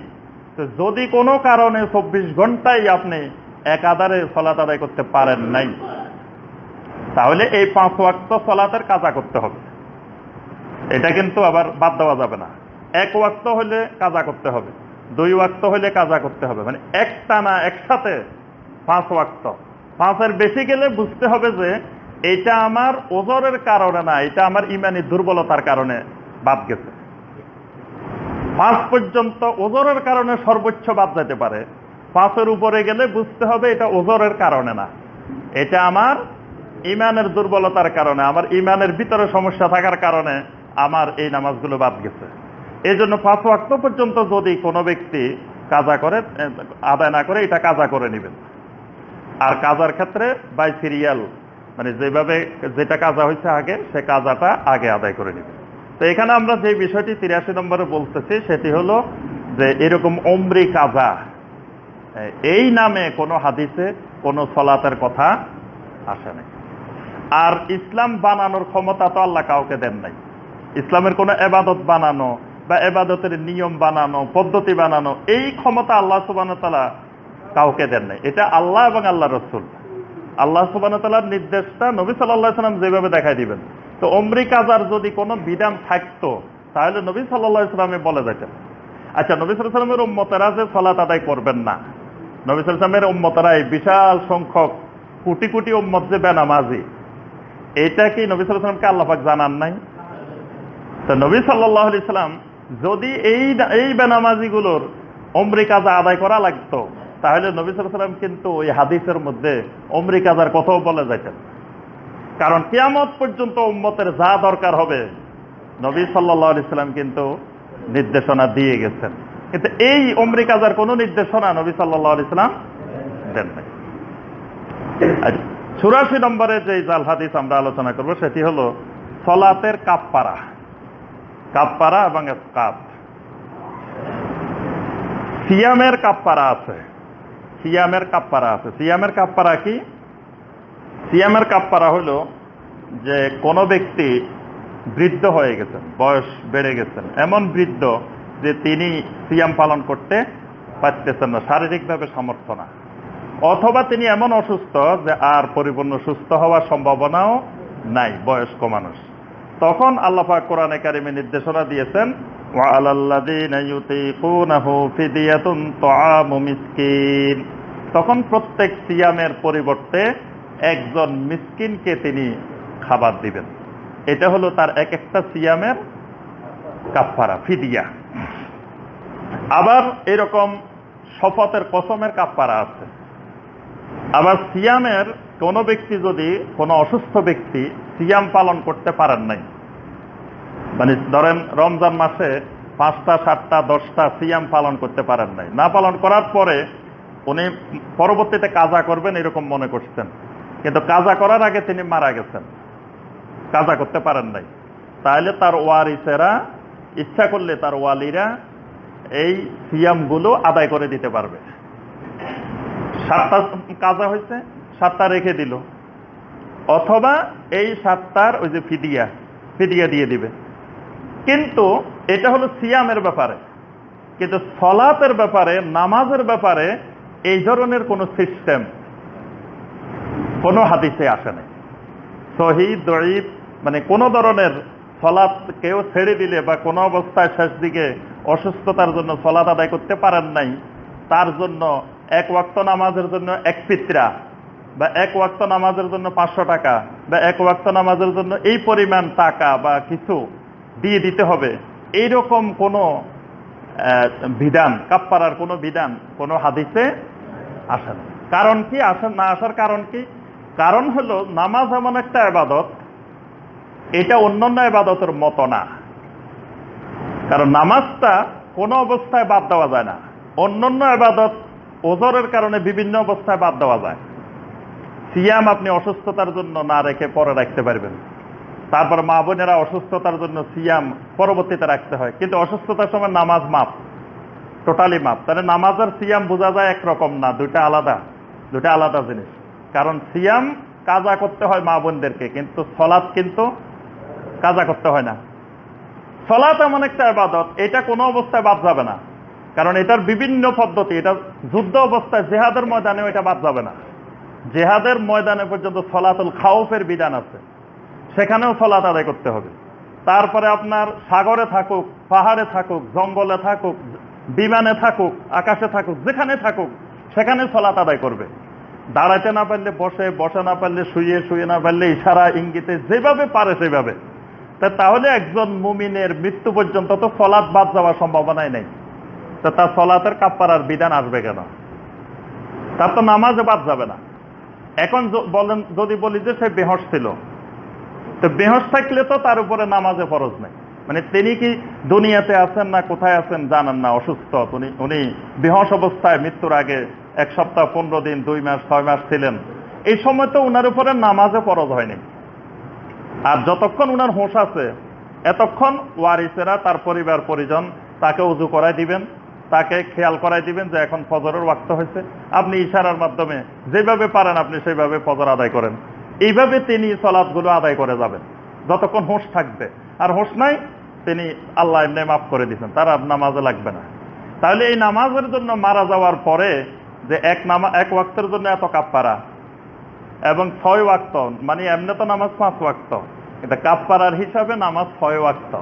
তো যদি কোনো কারণে চব্বিশ ঘন্টাই আপনি এক আধারে সলাত আদায় করতে পারেন নাই, তাহলে এই পাঁচ ওয়াক্ত সলাতের কাজা করতে হবে। এটা কিন্তু আবার বাদ দেওয়া যাবে না। এক ওয়াক্ত হলে কাজা করতে হবে। দুই ওয়াক্ত হলে কাজা করতে হবে। মানে একটা না একসাথে পাঁচ ওয়াক্ত। পাঁচের বেশি গেলে বুঝতে হবে যে এটা আমার ওজরের কারণে না এটা আমার ইমানি দুর্বলতার কারণে বাদ গেছে। পাঁচ পর্যন্ত ওজরের কারণে সর্বোচ্চ বাদ যেতে পারে। পাঁচের উপরে গেলে বুঝতে হবে এটা ওজরের কারণে না। এটা আমার ইমানের দুর্বলতার কারণে, আমার ইমানের ভিতরে সমস্যা থাকার কারণে আমার এই নামাজগুলো বাদ গেছে। এই জন্য পাঁচ পর্যন্ত যদি কোনো ব্যক্তি কাজা করে, আদায় না করে, এটা কাজা করে নেবেন। আর কাজার ক্ষেত্রে বাই সিরিয়াল মানে যেভাবে যেটা কাজা হয়েছে আগে, সে কাজাটা আগে আদায় করে নেবেন তো এখানে আমরা যে বিষয়টি তিরাশি নম্বরে বলতেছি, সেটি হলো যে এরকম অমরি কাজা, এই নামে কোনো হাদিসে কোনো সলাতের কথা আসে নাই। আর ইসলাম বানানোর ক্ষমতা তো আল্লাহ কাউকে দেন নাই। ইসলামের কোনো এবাদত বানানো বা এবাদতের নিয়ম বানানো, পদ্ধতি বানানো, এই ক্ষমতা আল্লাহ সুবান তালা কাউকে দেন নাই। এটা আল্লাহ এবং আল্লাহ রসুল। আল্লাহ সুবান তালার নির্দেশটা নবী সাল্লাহ সাল্লাম যেভাবে দেখাই দিবেন। তো অমরি কাজার যদি কোনো বিধান থাকতো, তাহলে নবী সাল্লাহ ইসলামে বলে যেতেন। আচ্ছা নবী সাল্লামের উম্মতেরা যে সলাত আদায় করবেন না। নবী সাল্লামের উম্মতেরা এই বিশাল সংখ্যক কোটি কোটি উম্মত যে বেনামাজি, এটা কি নবী সাল্লামকে আল্লাহাক জানান নাই? তো নবী সাল্লাহ ইসলাম যদি এই এই বেনামাজিগুলোর অমরি আদায় করা লাগতো তাহলে নবী সাল্লাম কিন্তু ওই হাদিসের মধ্যে অমরি কাজার কথাও বলে যাইতেন। কারণ কিয়ামত পর্যন্ত উম্মতের যা দরকার হবে, নবী সাল্লাহ ইসলাম কিন্তু নির্দেশনা দিয়ে গেছেন। কিন্তু এই অমরি কাজার কোন নির্দেশনা নবী সাল্লাহ ইসলাম দেন নাই। চুরাশি নম্বরে যে জাল হাদিস আমরা আলোচনা করব, সেটি হলো সলাতের কাপপাড়া কাপপাড়া এবং কাপ সিয়ামের কাপপাড়া আছে। সিয়ামের কাপপাড়া আছে। সিয়ামের কাপপাড়া কি? সিয়ামের কাপপাড়া হলো যে কোনো ব্যক্তি বৃদ্ধ হয়ে গেছেন, বয়স বেড়ে গেছেন, এমন বৃদ্ধ যে তিনি সিয়াম পালন করতে পারতেছেন না, শারীরিকভাবে সামর্থ্য না। অথবা তিনি এমন অসুস্থ যে আর পরিপূর্ণ সুস্থ হওয়ার সম্ভাবনাও নাই, বয়স্ক মানুষ। তখন আল্লাহা কোরআনে কারিমে নির্দেশনা দিয়েছেন তখন প্রত্যেক সিয়ামের পরিবর্তে একজন মিসকিনকে তিনি খাবার দিবেন। এটা হলো তার এক একটা সিয়ামের কাফারা ফিদিয়া। আবার এরকম শপথের কসমের কাপ্পারা আছে। আবার সিয়ামের কোন ব্যক্তি যদি কোনো অসুস্থ ব্যক্তি সিয়াম পালন করতে পারেন নাই মানে ধরেন রমজান মাসে পাঁচটা, সাতটা, দশটা সিয়াম পালন করতে পারেন নাই। না পালন করার পরে উনি পরবর্তীতে কাজা করবেন এরকম মনে করছেন। কিন্তু কাজা করার আগে তিনি মারা গেছেন। কাজা করতে পারেন নাই। তাহলে তার ওয়ারিসেরা, ইচ্ছা করলে তার ওয়ালিরা এই সিয়ামগুলো আদায় করে দিতে পারবে। সাতটা কাজা হয়েছে, সাতটা রেখে দিল। অথবা এই সাতটার ওই যে ফিদিয়া ফিদিয়া দিয়ে দিবে। কিন্তু এটা হলো সিয়ামের ব্যাপারে। কিন্তু সলাতের ব্যাপারে, নামাজের ব্যাপারে এই ধরনের কোন সিস্টেম কোনো হাদিসে আসে নাই। সহি দরিব মানে কোন ধরনের সলাৎ কেউ ছেড়ে দিলে বা কোনো অবস্থায় শেষ দিকে অসুস্থতার জন্য সলাৎ আদায় করতে পারেন নাই, তার জন্য এক ওয়াক্ত নামাজের জন্য এক পিত্রা বা এক ওয়াক্ত নামাজের জন্য পাঁচশো টাকা বা এক ওয়াক্ত নামাজের জন্য এই পরিমাণ টাকা বা কিছু দিয়ে দিতে হবে। এই রকম কোনো বিধান, কাপ্পারার কোনো বিধান, কোনো হাদিসে আসে না। কারণ কি? আসে না আসার কারণ কি? কারণ হলো নামাজ এমন একটা আবাদত এটা অন্যান্য আবাদতের মতো না। কারণ নামাজটা কোনো অবস্থায় বাদ দেওয়া যায় না। অন্যান্য আবাদত ওজরের কারণে বিভিন্ন অবস্থায় বাদ দেওয়া যায়। সিয়াম আপনি অসুস্থতার জন্য না রেখে পরে রাখতে পারবেন। তারপর মা বোনেরা অসুস্থতার জন্য সিয়াম পরবর্তীতে রাখতে হয়। কিন্তু অসুস্থতার সময় নামাজ মাপ টোটালি মাপ তাহলে নামাজ আর সিয়াম বোঝা যায় একরকম না, দুইটা আলাদা দুইটা আলাদা জিনিস। কারণ সিয়াম কাজা করতে হয় মা বোনদেরকে, কিন্তু সলাৎ কিন্তু কাজা করতে হয় না। সলাৎ এমন একটা আবাদত, এটা কোনো অবস্থায় বাদ যাবে না। কারণ এটার বিভিন্ন পদ্ধতি, এটা যুদ্ধ অবস্থায় জেহাদের ময়দানেও এটা বাদ যাবে না। জেহাদের ময়দানে পর্যন্ত সলাতুল খাউফের বিধান আছে। সেখানেও সলাত আদায় করতে হবে। তারপরে আপনার সাগরে থাকুক, পাহাড়ে থাকুক, জঙ্গলে থাকুক, বিমানে থাকুক, আকাশে থাকুক, যেখানে থাকুক, সেখানে সলাত আদায় করবে। দাঁড়াইতে না পারলে বসে বসে না পারলে শুয়ে শুয়ে না পারলে ইশারা, ইঙ্গিতে, যেভাবে পারে সেভাবে। তাহলে একজন মুমিনের মৃত্যু পর্যন্ত তো সলাৎ বাদ যাওয়ার সম্ভাবনাই নেই। তা তার সলাতের কাপ্পারার বিধান আসবে কেন? তার তো নামাজে বাদ যাবে না। এখন বলেন, যদি বলি যে সে বেহস ছিল তো বেহস থাকলে তো তার উপরে নামাজে ফরজ নেই। মানে তিনি কি দুনিয়াতে আছেন না কোথায় আছেন জানেন না, অসুস্থ। উনি উনি বেহস অবস্থায় মৃত্যুর আগে এক সপ্তাহ পনেরো দিন, দুই মাস, ছয় মাস ছিলেন। এই সময় তো উনার উপরে নামাজে ফরজ হয়নি। আর যতক্ষণ উনার হোঁশ আছে, এতক্ষণ ওয়ারিসেরা তার পরিবার পরিজন তাকে উজু করাই দিবেন, তাকে খেয়াল করাই দিবেন যে এখন ফজরের ওয়াক্ত হয়েছে। আপনি ইশারার মাধ্যমে যেভাবে পারেন, আপনি সেইভাবে ফজর আদায় করেন। এইভাবে তিনি সলাদগুলো আদায় করে যাবেন। যতক্ষণ হোঁশ থাকবে। আর হোঁশ নাই, তিনি আল্লাহ এমনি মাফ করে দিচ্ছেন তার আর নামাজে লাগবে না। তাহলে এই নামাজের জন্য মারা যাওয়ার পরে যে এক নামা, এক ওয়াক্তের জন্য এত কাপ্পারা। এবং ছয় ওয়াক্ত মানে এমনি তো নামাজ পাঁচ ওয়াক্ত। এটা কাপ্পারার হিসাবে নামাজ ছয় ওয়াক্ত।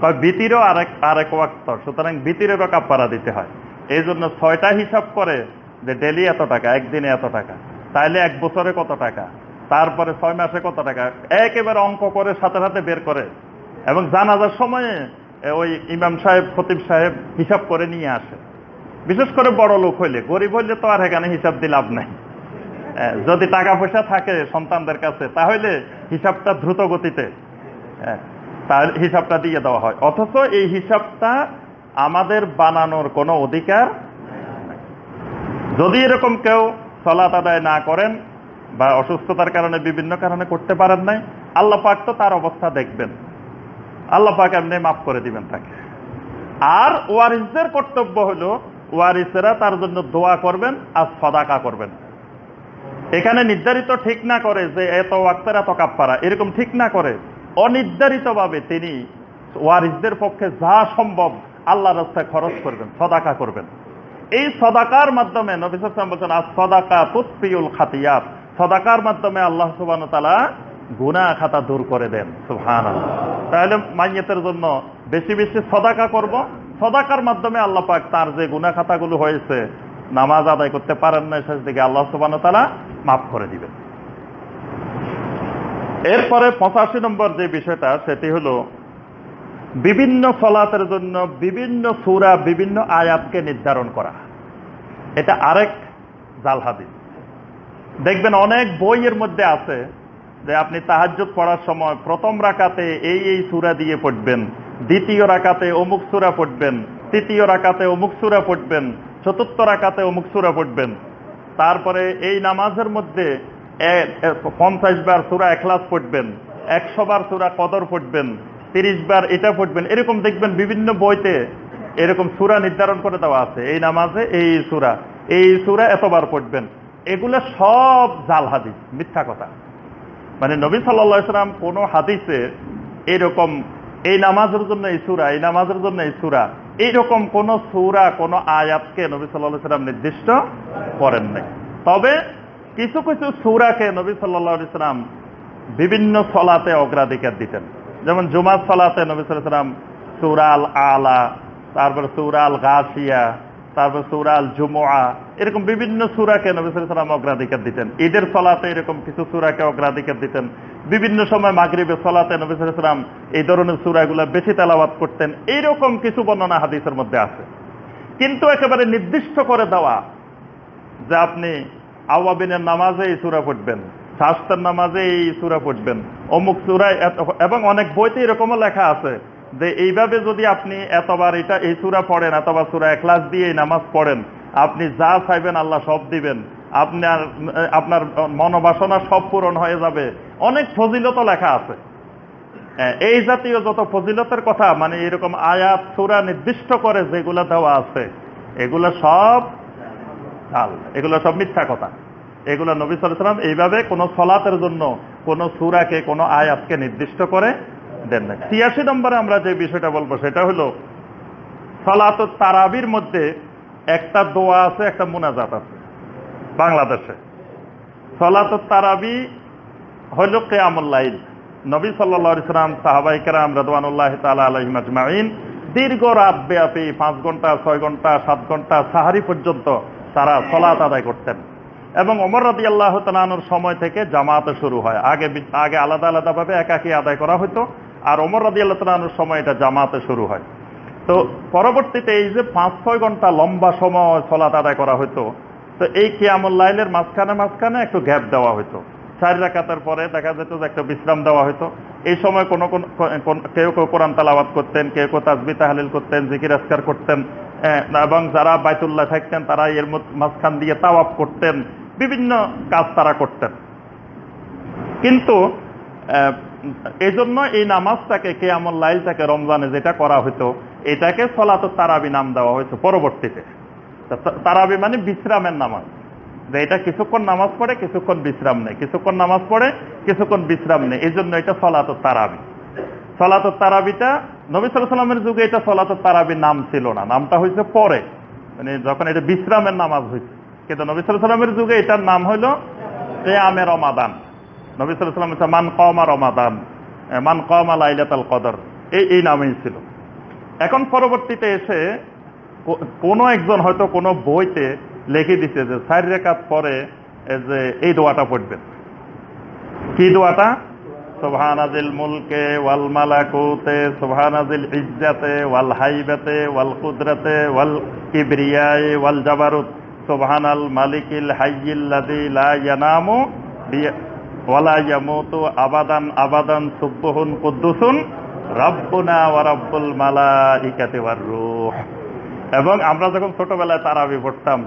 কয় বিতিরও আরেক আরেক ওয়াক্ত। সুতরাং বিতিরেরও কাপ্পারা দিতে হয়। এই জন্য ছয়টা হিসাব করে যে ডেলি এত টাকা, একদিনে এত টাকা। তাইলে এক বছরে কত টাকা? তারপরে ছয় মাসে কত টাকা? একেবারে অঙ্ক করে, সাথে সাথে বের করে। এবং জানাজার সময়ে ওই ইমাম সাহেব, খতিব সাহেব হিসাব করে নিয়ে আসে। বিশেষ করে বড় লোক হইলে, গরিব হইলে তো আর এখানে হিসাব দিয়ে লাভ নাই। যদি টাকা পয়সা থাকে সন্তানদের কাছে, তাহলে হিসাবটা দ্রুত গতিতে তার হিসাবটা দিয়ে দেওয়া হয়। অথচ এই হিসাবটা আমাদের বানানোর কোনো অধিকার যদি এরকম কেউ সলাত আদায় না করেন বা অসুস্থতার কারণে বিভিন্ন কারণে করতে পারেন নাই, আল্লাহ পাক তো তার অবস্থা দেখবেন। আল্লাহ পাক এমনি মাফ করে দিবেন তাকে। আর ওয়ারিসদের কর্তব্য হলো, ওয়ারিসেরা তার জন্য দোয়া করবেন আর সদাকা করবেন। এখানে নির্ধারিত ঠিক না করে যে এত ওয়াক্তের এত কাপ্পারা এরকম ঠিক না করে। অনির্ধারিতভাবে তিনি ওয়ারিসদের পক্ষে যা সম্ভব আল্লাহ রাস্তায় খরচ করবেন, সদাকা করবেন। এই সদাকার মাধ্যমে নবী সাল্লাম বলছেন আর সদাকা তুৎপিউল খাতিয়াত। সদাকার মাধ্যমে আল্লাহ সুবান তালা গুনা খাতা দূর করে দেন সুহান তাহলে মাইয়েতের জন্য বেশি বেশি সদাকা করব। সদাকার মাধ্যমে আল্লাহ পাক তার যে গুনা খাতাগুলো হয়েছে, নামাজ আদায় করতে পারেন না শেষ দিকে আল্লাহ সুবান তালা মাফ করে দিবেন। এরপরে পঁচাশি নম্বর যে বিষয়টা, সেটি হলো বিভিন্ন ফলাতের জন্য বিভিন্ন সুরা বিভিন্ন আয়াতকে নির্ধারণ করা। এটা আরেক জাল হাদিস। দেখবেন অনেক বইয়ের মধ্যে আছে যে আপনি তাহাজ্জুদ পড়ার সময় প্রথম রাকাতে এই এই সুরা দিয়ে পড়বেন, দ্বিতীয় রাকাতে অমুক সুরা পড়বেন, তৃতীয় রাকাতে অমুক সুরা পড়বেন, চতুর্থ রাকাতে অমুক সুরা পড়বেন। তারপরে এই নামাজের মধ্যে পঞ্চাশ বার সুরা এখলাস পড়বেন, একশো বার সুরা কদর পড়বেন, তিরিশ বার এটা পড়বেন। এরকম দেখবেন বিভিন্ন বইতে এরকম সুরা নির্ধারণ করে দেওয়া আছে, এই নামাজে এই সুরা এই সুরা এতবার পড়বেন। এগুলো সব জাল হাদিস, মিথ্যা কথা। মানে নবী সাল্লা সাল্লাম কোনো হাদিসে এরকম এই নামাজের জন্য এই সুরা, এই নামাজের জন্য এই সুরা এইরকম কোন সুরা, কোন আয়াতকে নবী সাল্লাহ সাল্লাম নির্দিষ্ট করেন নাই। তবে কিছু কিছু সুরাকে নবী সাল্লাহ সাল্লাম বিভিন্ন সলাতে অগ্রাধিকার দিতেন। যেমন জুমার সলাতে নবী সাল্লাহ সাল্লাম সুরাল আলা তারপর সুরাল গাছিয়া তারপর সুরাল জুমুয়া এরকম বিভিন্ন সুরাকে নবী সাল্লাম অগ্রাধিকার দিতেন। ঈদের সলাতে এরকম কিছু সুরাকে অগ্রাধিকার দিতেন। বিভিন্ন সময় মাগরিবের সলাতে নবী সাল্লাম এই ধরনের সুরাগুলো বেশি তেলাবাদ করতেন। এইরকম কিছু বর্ণনা হাদিসের মধ্যে আছে। কিন্তু একেবারে নির্দিষ্ট করে দেওয়া যে আপনি আওয়াবিনের নামাজে এই সুরা পড়বেন শাস্তের নামাজে এই সুরা পড়বেন, অমুক সুরায় এবং অনেক বইতে এরকমও লেখা আছে যে এইভাবে যদি আপনি এতবার এটা এই সুরা পড়েন এতবার সুরা একলাস দিয়ে নামাজ পড়েন আপনি যা চাইবেন আল্লাহ সব দিবেন। আপনার আপনার মনোবাসনা সব পূরণ হয়ে যাবে। অনেক ফজিলত লেখা আছে। আহ, এই জাতীয় যত ফজিলতের কথা মানে এরকম আয়াত সুরা নির্দিষ্ট করে যেগুলো দেওয়া আছে এগুলো সব জাল এগুলো সব মিথ্যা কথা। এগুলো নবী সাল্লাম এইভাবে কোনো সলাতের জন্য কোন সুরাকে কোনো আয়াতকে নির্দিষ্ট করে দেন না ছিয়াশি নম্বরে আমরা যে বিষয়টা বলব, সেটা হলো সলাত তারাবির মধ্যে একটা দোয়া আছে, একটা মোনাজাত আছে বাংলাদেশে। সলাত তারাবি হইল কেয়ামুল্লাইল নবী সাল্লা ইসলাম সাহাবাই কেরাম রদওয়ানুল্লাহ তালা আলহিম দীর্ঘ রাত ব্যাপী পাঁচ ঘণ্টা, ছয় ঘণ্টা, সাত ঘণ্টা সাহারি পর্যন্ত তারা সলাত আদায় করতেন। এবং অমর রাদি আল্লাহ তালানোর সময় থেকে জামাতে শুরু হয়। আগে আগে আলাদা আলাদাভাবে একাকি আদায় করা হতো আর অমর রাদি আল্লাহ সময় এটা জামাতে শুরু হয়। তো পরবর্তীতে এই যে পাঁচ ছয় ঘণ্টা লম্বা সময় সলাত আদায় করা হতো তো এই কিয়ামুল লাইলের মাঝখানে মাঝখানে একটু গ্যাপ দেওয়া হতো চার রাকাতের পরে দেখা যেত যে একটা বিশ্রাম দেওয়া হতো এই সময় কোনো কেউ কেউ কোরআন তালাবাদ করতেন, কেউ কেউ তাজবি তাহালিল করতেন, জিকির আসকার করতেন এবং যারা বাইতুল্লাহ থাকতেন তারা এর মাঝখান দিয়ে তাওয়াপ করতেন, বিভিন্ন কাজ তারা করতেন। কিন্তু আহ, এই নামাজটাকে কেয়ামল লাইলটাকে রমজানে যেটা করা হতো এটাকে সলাত তারাবি নাম দেওয়া হয়েছে পরবর্তীতে। তারাবি মানে বিশ্রামের নামাজ। যে এটা কিছুক্ষণ নামাজ পড়ে কিছুক্ষণ বিশ্রাম নেই কিছুক্ষণ নামাজ পড়ে কিছুক্ষণ বিশ্রাম নেই এই জন্য এটা সলাত তারাবি। সলাত তারাবিটা নবী সাল্লামের যুগে এটা সলাত তারাবির নাম ছিল না। নামটা হয়েছে পরে। মানে যখন এটা বিশ্রামের নামাজ হয়েছে কিন্তু নবী সাল্লামের যুগে এটার নাম হইল আমে রমাদান। নবী সাল্লাম হচ্ছে মান কমা রমাদান মান কমা লাইলাতাল কদর এই এই নামেই ছিল। এখন পরবর্তীতে এসে কোনো একজন হয়তো কোনো বইতে লিখে দিছে যে, চার রেখাত পরে যে, এই দোয়াটা পড়বেন। কি দোয়াটা? সুবহানাজিল মুলকে ওয়াল মালাকুতে সুবহানাজিল ইজ্জাতে, ওয়াল হাইবাতে, ওয়াল কুদরাতে, ওয়াল কিবরিয়ায়ে, ওয়াল জাবারুত। সুবহানাল মালিকিল হাইয়িল্লাযী লা ইয়ানামু ওয়ালা ইয়ামুতু আবাদান আবাদান সুবহুন কুদ্দুসুন, রাব্বুনা ওয়া রাব্বুল মালাইকাতি ওয়ার এবং আমরা যখন ছোটবেলায় তারাবি পড়তাম,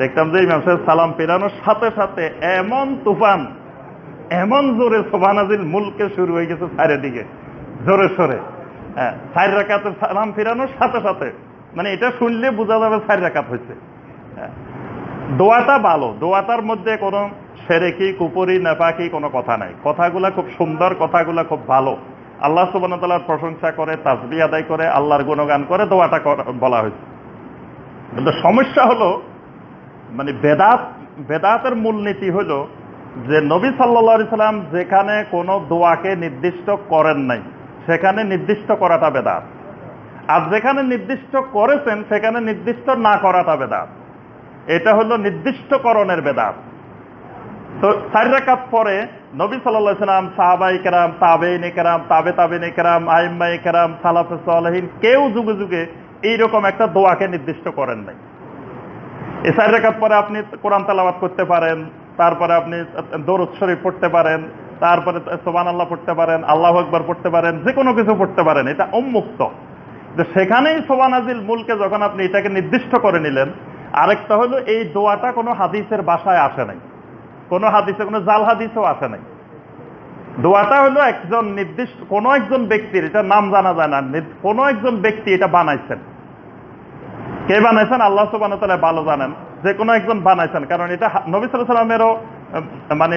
দেখতাম যে ইমাম সাহেব সালাম পেরানোর সাথে সাথে এমন তুফান, এমন জোরে সোভানাজিল মুলকে শুরু হয়ে গেছে চারিদিকে, জোরে সরে হ্যাঁ চার রাকাতের সালাম ফিরানোর সাথে সাথে মানে এটা শুনলে বোঝা যাবে চার রাকাত হয়েছে হ্যাঁ। দোয়াটা ভালো, দোয়াটার মধ্যে কোনো সেরেকি কুপুরি নেপাকি কোনো কথা নাই। কথাগুলা খুব সুন্দর, কথাগুলা খুব ভালো। আল্লাহ সুবান প্রশংসা করে, তাজবি আদায় করে, আল্লাহর গুণগান করে, দোয়াটা বলা হয়েছে। কিন্তু সমস্যা হলো মানে বেদাত, বেদাতের মূলনীতি হলো যে নবী সাল্লা সাল্লাম যেখানে কোনো দোয়াকে নির্দিষ্ট করেন নাই, সেখানে নির্দিষ্ট করাটা বেদাত। আর যেখানে নির্দিষ্ট করেছেন, সেখানে নির্দিষ্ট না করাটা বেদাত। এটা হলো নির্দিষ্টকরণের বেদাত। চার পরে নবী সাল্লাহ সাল্লাম সাহাবাই কেরাম তাবে তাবেন কেরাম সালাফে কেউ যুগে যুগে এইরকম একটা দোয়াকে নির্দিষ্ট করেন নাই। এই চার রেখাত পরে আপনি কোরআন তালাবাদ করতে পারেন, তারপরে আপনি দরুদ শরীফ পড়তে পারেন, তারপরে সোবান আল্লাহ পড়তে পারেন, আল্লাহ আকবর পড়তে পারেন যে কোনো কিছু পড়তে পারেন, এটা উন্মুক্ত। যে সেখানেই সোবানাজিল মূলকে যখন আপনি এটাকে নির্দিষ্ট করে নিলেন, আরেকটা হলো এই দোয়াটা কোনো হাদিসের বাসায় আসে নাই। কোনো হাদিসে কোনো জাল হাদিসও আসে নাই। দোয়াটা হলো একজন নির্দিষ্ট, কোনো একজন ব্যক্তির, এটা নাম জানা যায় না কোনো একজন ব্যক্তি এটা বানাইছেন। কে বানাইছেন? আল্লাহ সুবান ভালো জানেন, যে কোনো একজন বানাইছেন, কারণ এটা নবী সাল্লাহ সাল্লামেরও মানে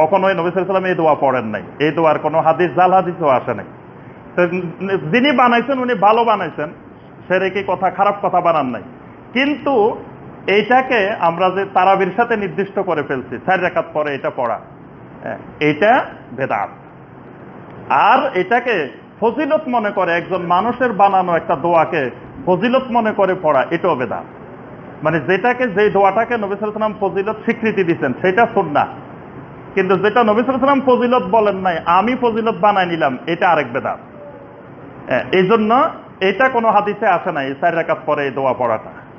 কখনোই নবী সাল্লাহ সাল্লাম এই দোয়া পড়েন নাই, এই দোয়ার কোনো হাদিস, জাল হাদিসও আসে নাই। তো যিনি বানাইছেন, উনি ভালো বানাইছেন সেরে কি কথা, খারাপ কথা বানান নাই। কিন্তু এইটাকে আমরা যে তারাবির সাথে নির্দিষ্ট করে ফেলছি চার রেখাত পরে এটা পড়া। হ্যাঁ, এটা বেদাত। আর এটাকে ফজিলত মনে করে একজন মানুষের বানানো একটা দোয়াকে ফজিলত মনে করে পড়া এটাও বেদাত। মানে যেটাকে যে দোয়াটাকে নবী সালাম ফজিলত স্বীকৃতি দিচ্ছেন সেটা সুন্না কিন্তু যেটা নবী সালাম ফজিলত বলেন নাই আমি ফজিলত বানাই নিলাম এটা আরেক বেদাত। হ্যাঁ, এই জন্য এটা কোনো হাদিসে আসে নাই চার রেখাত পরে এই দোয়া পড়াটা।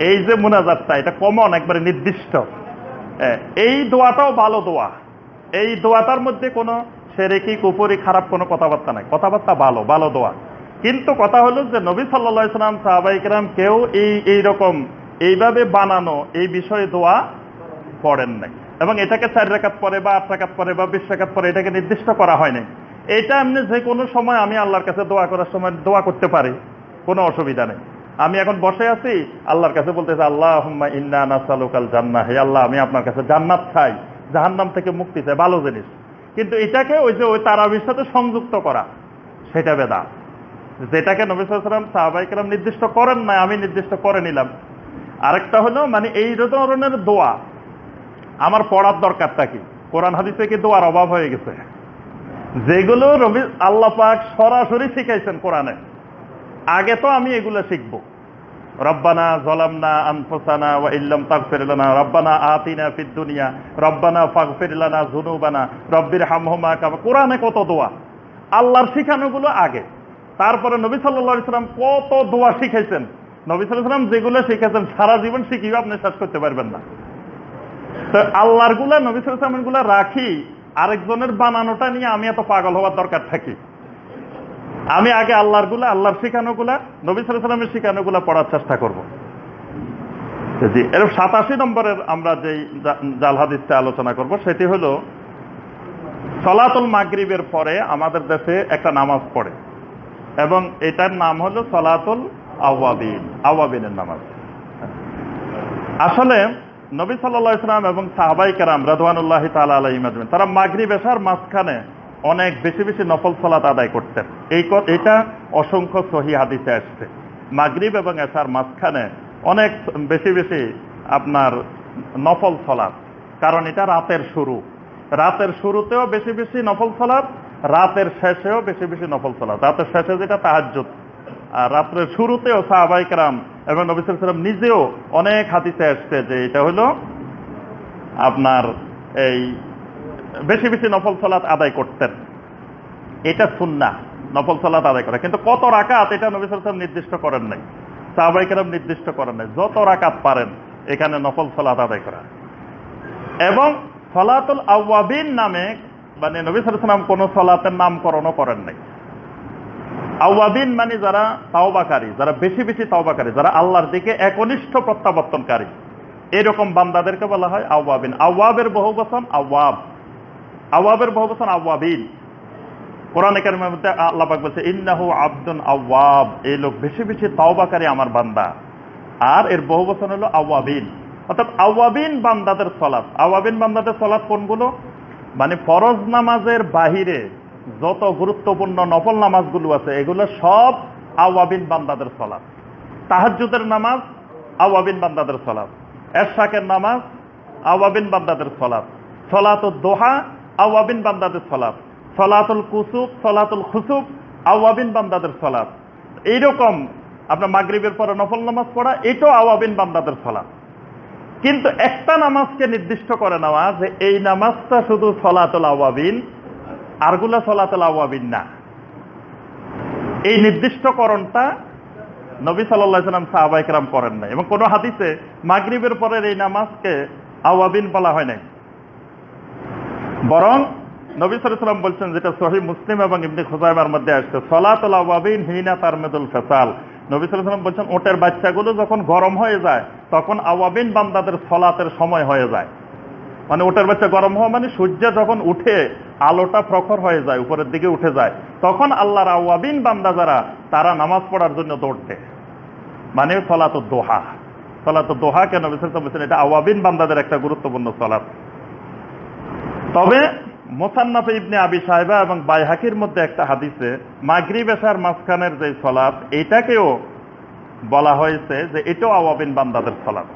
এই যে মুনাজাতটা, এটা কমন একবারে নির্দিষ্ট। এই দোয়াটাও ভালো দোয়া। এই দোয়াটার মধ্যে কোনো সেরেকি কুপুরি খারাপ কোনো কথাবার্তা নাই। কথাবার্তা ভালো ভালো দোয়া। কিন্তু কথা হলো যে নবী সাল্লা ইসলাম সাহাবাইকরাম কেউ এই এই রকম, এইভাবে বানানো এই বিষয়ে দোয়া পড়েন নাই। এবং এটাকে চার রেখাত পরে বা আট রেখাত পরে বা বিশ রেখাত পরে এটাকে নির্দিষ্ট করা হয়নি এটা এমনি যে কোনো সময় আমি আল্লাহর কাছে দোয়া করার সময় দোয়া করতে পারি, কোনো অসুবিধা নেই। আমি এখন বসে আছি, আল্লাহর কাছে বলতেছে আল্লাহ ইন্না জান্নাহ। হে আল্লাহ, আমি আপনার কাছে জান্নাত চাই, জাহান্নাম থেকে মুক্তি চাই, ভালো জিনিস। কিন্তু এটাকে ওই যে ওই তারাবির সাথে সংযুক্ত করা, সেটা বেদা। যেটাকে নবী সাল্লাম সাহাবাইকেরাম নির্দিষ্ট করেন না আমি নির্দিষ্ট করে নিলাম। আরেকটা হলো মানে এই ধরনের দোয়া, আমার পড়ার দরকারটা কি? কোরআন হাদিসে কি দোয়ার অভাব হয়ে গেছে? যেগুলো রবি আল্লাহ পাক সরাসরি শিখাইছেন কোরআনে। আগে তো আমি এগুলো শিখব। রব্বানা জলামনা আনফুসানা ওয়া ইল্লাম তাগফির লানা। রব্বানা আতিনা ফিদ দুনিয়া। রব্বানা ফাগফির লানা যুনুবানা। রব্বির হামহুমা কামা। কোরআনে কত দোয়া? আল্লাহর শিখানোগুলো আগে। তারপরে নবী সাল্লাল্লাহু আলাইহি সাল্লাম কত দোয়া শিখাইছেন? নবী সাল্লাল্লাহু আলাইহি সাল্লাম যেগুলো শিখাইছেন, সারা জীবন শিখিয়ে আপনি শেষ করতে পারবেন না। তো আল্লাহরগুলা, নবী সালামেরগুলা রাখি, আরেকজনের বানানোটা নিয়ে আমি এত পাগল হওয়ার দরকার থাকি। আমি আগে আল্লাহরগুলা, আল্লাহর শিখানো গুলা, নবী সালামের শিখানো গুলা পড়ার চেষ্টা করব। জি সাতাশি নম্বরের আমরা যেই জাল হাদিসটা আলোচনা করব, সেটি হলো, সলাতুল মাগরিবের পরে আমাদের দেশে একটা নামাজ পড়ে। এবং এটার নাম হলো সলাতুল আওয়াবিন, আওয়াবিনের নামাজ। আসলে নবী সাল্লাহ ইসলাম এবং সাহাবাই কারাম রাদওয়ানুল্লাহ তালা আলহিমাজমিন তারা মাগরি এসার মাঝখানে অনেক বেশি বেশি নফল সলাত আদায় করতেন। এই এটা অসংখ্য সহি হাদিসে আসছে। মাগরিব এবং এসার মাঝখানে অনেক বেশি বেশি আপনার নফল সলাত। কারণ এটা রাতের শুরু। রাতের শুরুতেও বেশি বেশি নফল সলাত, রাতের শেষেও বেশি বেশি নফল সলাত। রাতের শেষে যেটা তাহাজ্জুদ। আর রাত্রের শুরুতেও সাহাবাইকরাম এবং নবী সাল্লাম নিজেও অনেক হাতিতে আসছে যে এটা হলো আপনার এই বেশি বেশি নফল সলাৎ আদায় করতেন। এটা সুন্না নফল সলাৎ আদায় করা। কিন্তু কত রাকাত এটা নবী সাল্লাম নির্দিষ্ট করেন নাই। সাহাবাইকরাম নির্দিষ্ট করেন নাই। যত রাকাত পারেন, এখানে নফল সলাৎ আদায় করা। এবং সলাতুল আওয়াবিন নামে মানে নবী সাল্লাম কোন সলাতের নামকরণও করেন নাই। আওয়াবিন মানে যারা তাওবাকারী, যারা বেশি বেশি তাওবাকারী, যারা আল্লাহর দিকে একনিষ্ঠ প্রত্যাবর্তনকারী। এরকম বান্দাদেরকে বলা হয় আওয়াবিন। আওয়াবের বহু বচন আওয়াব। আওয়াবের বহু বচন আওয়াবিন। কোরআন একাডেমির মধ্যে আল্লাহ পাক বলছে, ইন্নাহু আব্দুন আওয়াব। এই লোক বেশি বেশি তাওবাকারী আমার বান্দা। আর এর বহু বচন হলো আওয়াবিন। অর্থাৎ আওয়াবিন বান্দাদের সলাৎ। আওয়াবিন বান্দাদের সলাৎ কোনগুলো? মানে ফরজ নামাজের বাহিরে যত গুরুত্বপূর্ণ নফল নামাজগুলো আছে, এগুলো সব আওয়াবিন বান্দাদের সলাপ তাহাজুদের নামাজ, আওয়াবিন বান্দাদের সলাপ এরশাকের নামাজ, আওয়াবিন বান্দাদের সলাপ সলাতুল দোহা আওয়াবিন বান্দাদের সলাপ সলাতুল কুসুব সলাতুল খুসুব আওয়াবিন বান্দাদের সলাপ এইরকম আপনার মাগরীবের পরে নফল নামাজ পড়া, এটাও আওয়াবিন বান্দাদের সলাপ কিন্তু একটা নামাজকে নির্দিষ্ট করে নেওয়া যে এই নামাজটা শুধু সলাতুল আওয়াবিন, আরগুলা সলাতল আওয়াবিন না। এই নির্দিষ্টকরণটা নবী সাল্লাম সাহাবাইকরাম করেন নাই। এবং কোন হাদিসে মাগরীবের পরের এই নামাজকে আওয়াবিন বলা হয় নাই। বরং নবী সাল্লাম বলছেন যেটা সহি মুসলিম এবং ইবনি খুজাইমার মধ্যে আসছে, সলাতুল আওয়াবিন হিনা তারমেদুল ফেসাল নবী সাল্লাম বলছেন ওটের বাচ্চাগুলো যখন গরম হয়ে যায়, তখন আওয়াবিন বান্দাদের সলাতের সময় হয়ে যায়। মানে ওটার বাচ্চা গরম হওয়া মানে সূর্য যখন উঠে, আলোটা প্রখর হয়ে যায়, উপরের দিকে উঠে যায়, তখন আল্লাহর আওয়াবিন বান্দা যারা, তারা নামাজ পড়ার জন্য দৌড় দেয়। মানে সলাত দোহা। সলাত দোহা কেন বলছেন, এটা আওয়াবিন বান্দাদের একটা গুরুত্বপূর্ণ সলাত। তবে মোসান্নাফে ইবনে আবি সাহেবা এবং বাইহাকির মধ্যে একটা হাদিসে মাগরি বেশার মাঝখানের যে সলাপ এটাকেও বলা হয়েছে যে এটাও আওয়াবিন বান্দাদের সলাপ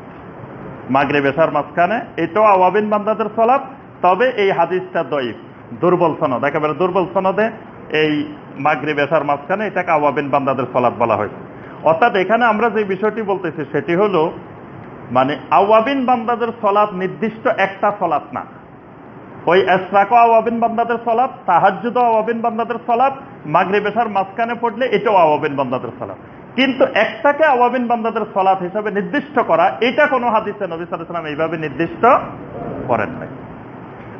মাগরে বেশার মাঝখানে এটাও আওয়াবিন বান্দাদের সলাপ তবে এই হাদিসটা দইফ দুর্বল সনদ। একেবারে দুর্বল সনদে এই মাগরি বেশার মাঝখানে এটাকে আওয়াবিন বান্দাদের সলাপ বলা হয়েছে। অর্থাৎ এখানে আমরা যে বিষয়টি বলতেছি, সেটি হলো মানে আওয়াবিন বান্দাদের সলাপ নির্দিষ্ট একটা সলাপ না। ওই এসরাকও আওয়াবিন বান্দাদের সলাপ তাহাজ্জুদ আওয়াবিন বান্দাদের সলাপ মাগরি বেশার মাঝখানে পড়লে এটাও আওয়াবিন বান্দাদের সলাপ কিন্তু একটাকে আওয়াবিন বান্দাদের সলাপ হিসাবে নির্দিষ্ট করা, এটা কোনো হাদিসে নবী সালাম এইভাবে নির্দিষ্ট করেন নাই।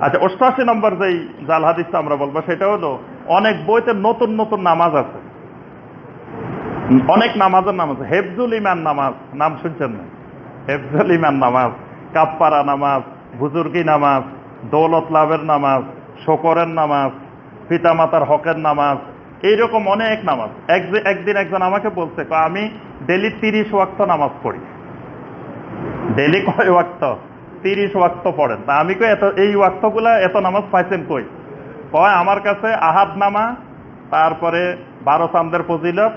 আচ্ছা অষ্টাশি নম্বর যেই জাল হাদিসটা আমরা বলব, সেটা হলো অনেক বইতে নতুন নতুন নামাজ আছে। অনেক নামাজের নাম আছে। হেফজুল ইমান নামাজ, নাম শুনছেন না? হেফজুল ইমান নামাজ, কাপ্পারা নামাজ, বুজুর্গি নামাজ দৌলত লাভের নামাজ, শকরের নামাজ, পিতামাতার হকের নামাজ, এইরকম অনেক নামাজ। এক- একদিন একজন আমাকে বলছে আমি ডেলি তিরিশ ওয়াক্ত নামাজ পড়ি। ডেলি কয় ওয়াক্ত? তিরিশ ওয়াক্ত পড়েন। তা আমি কই, এত এই ওয়াক্তগুলা এত নামাজ পাইছেন কই? কয়, আমার কাছে আহাদ নামা, তারপরে বারো চান্দের ফজিলত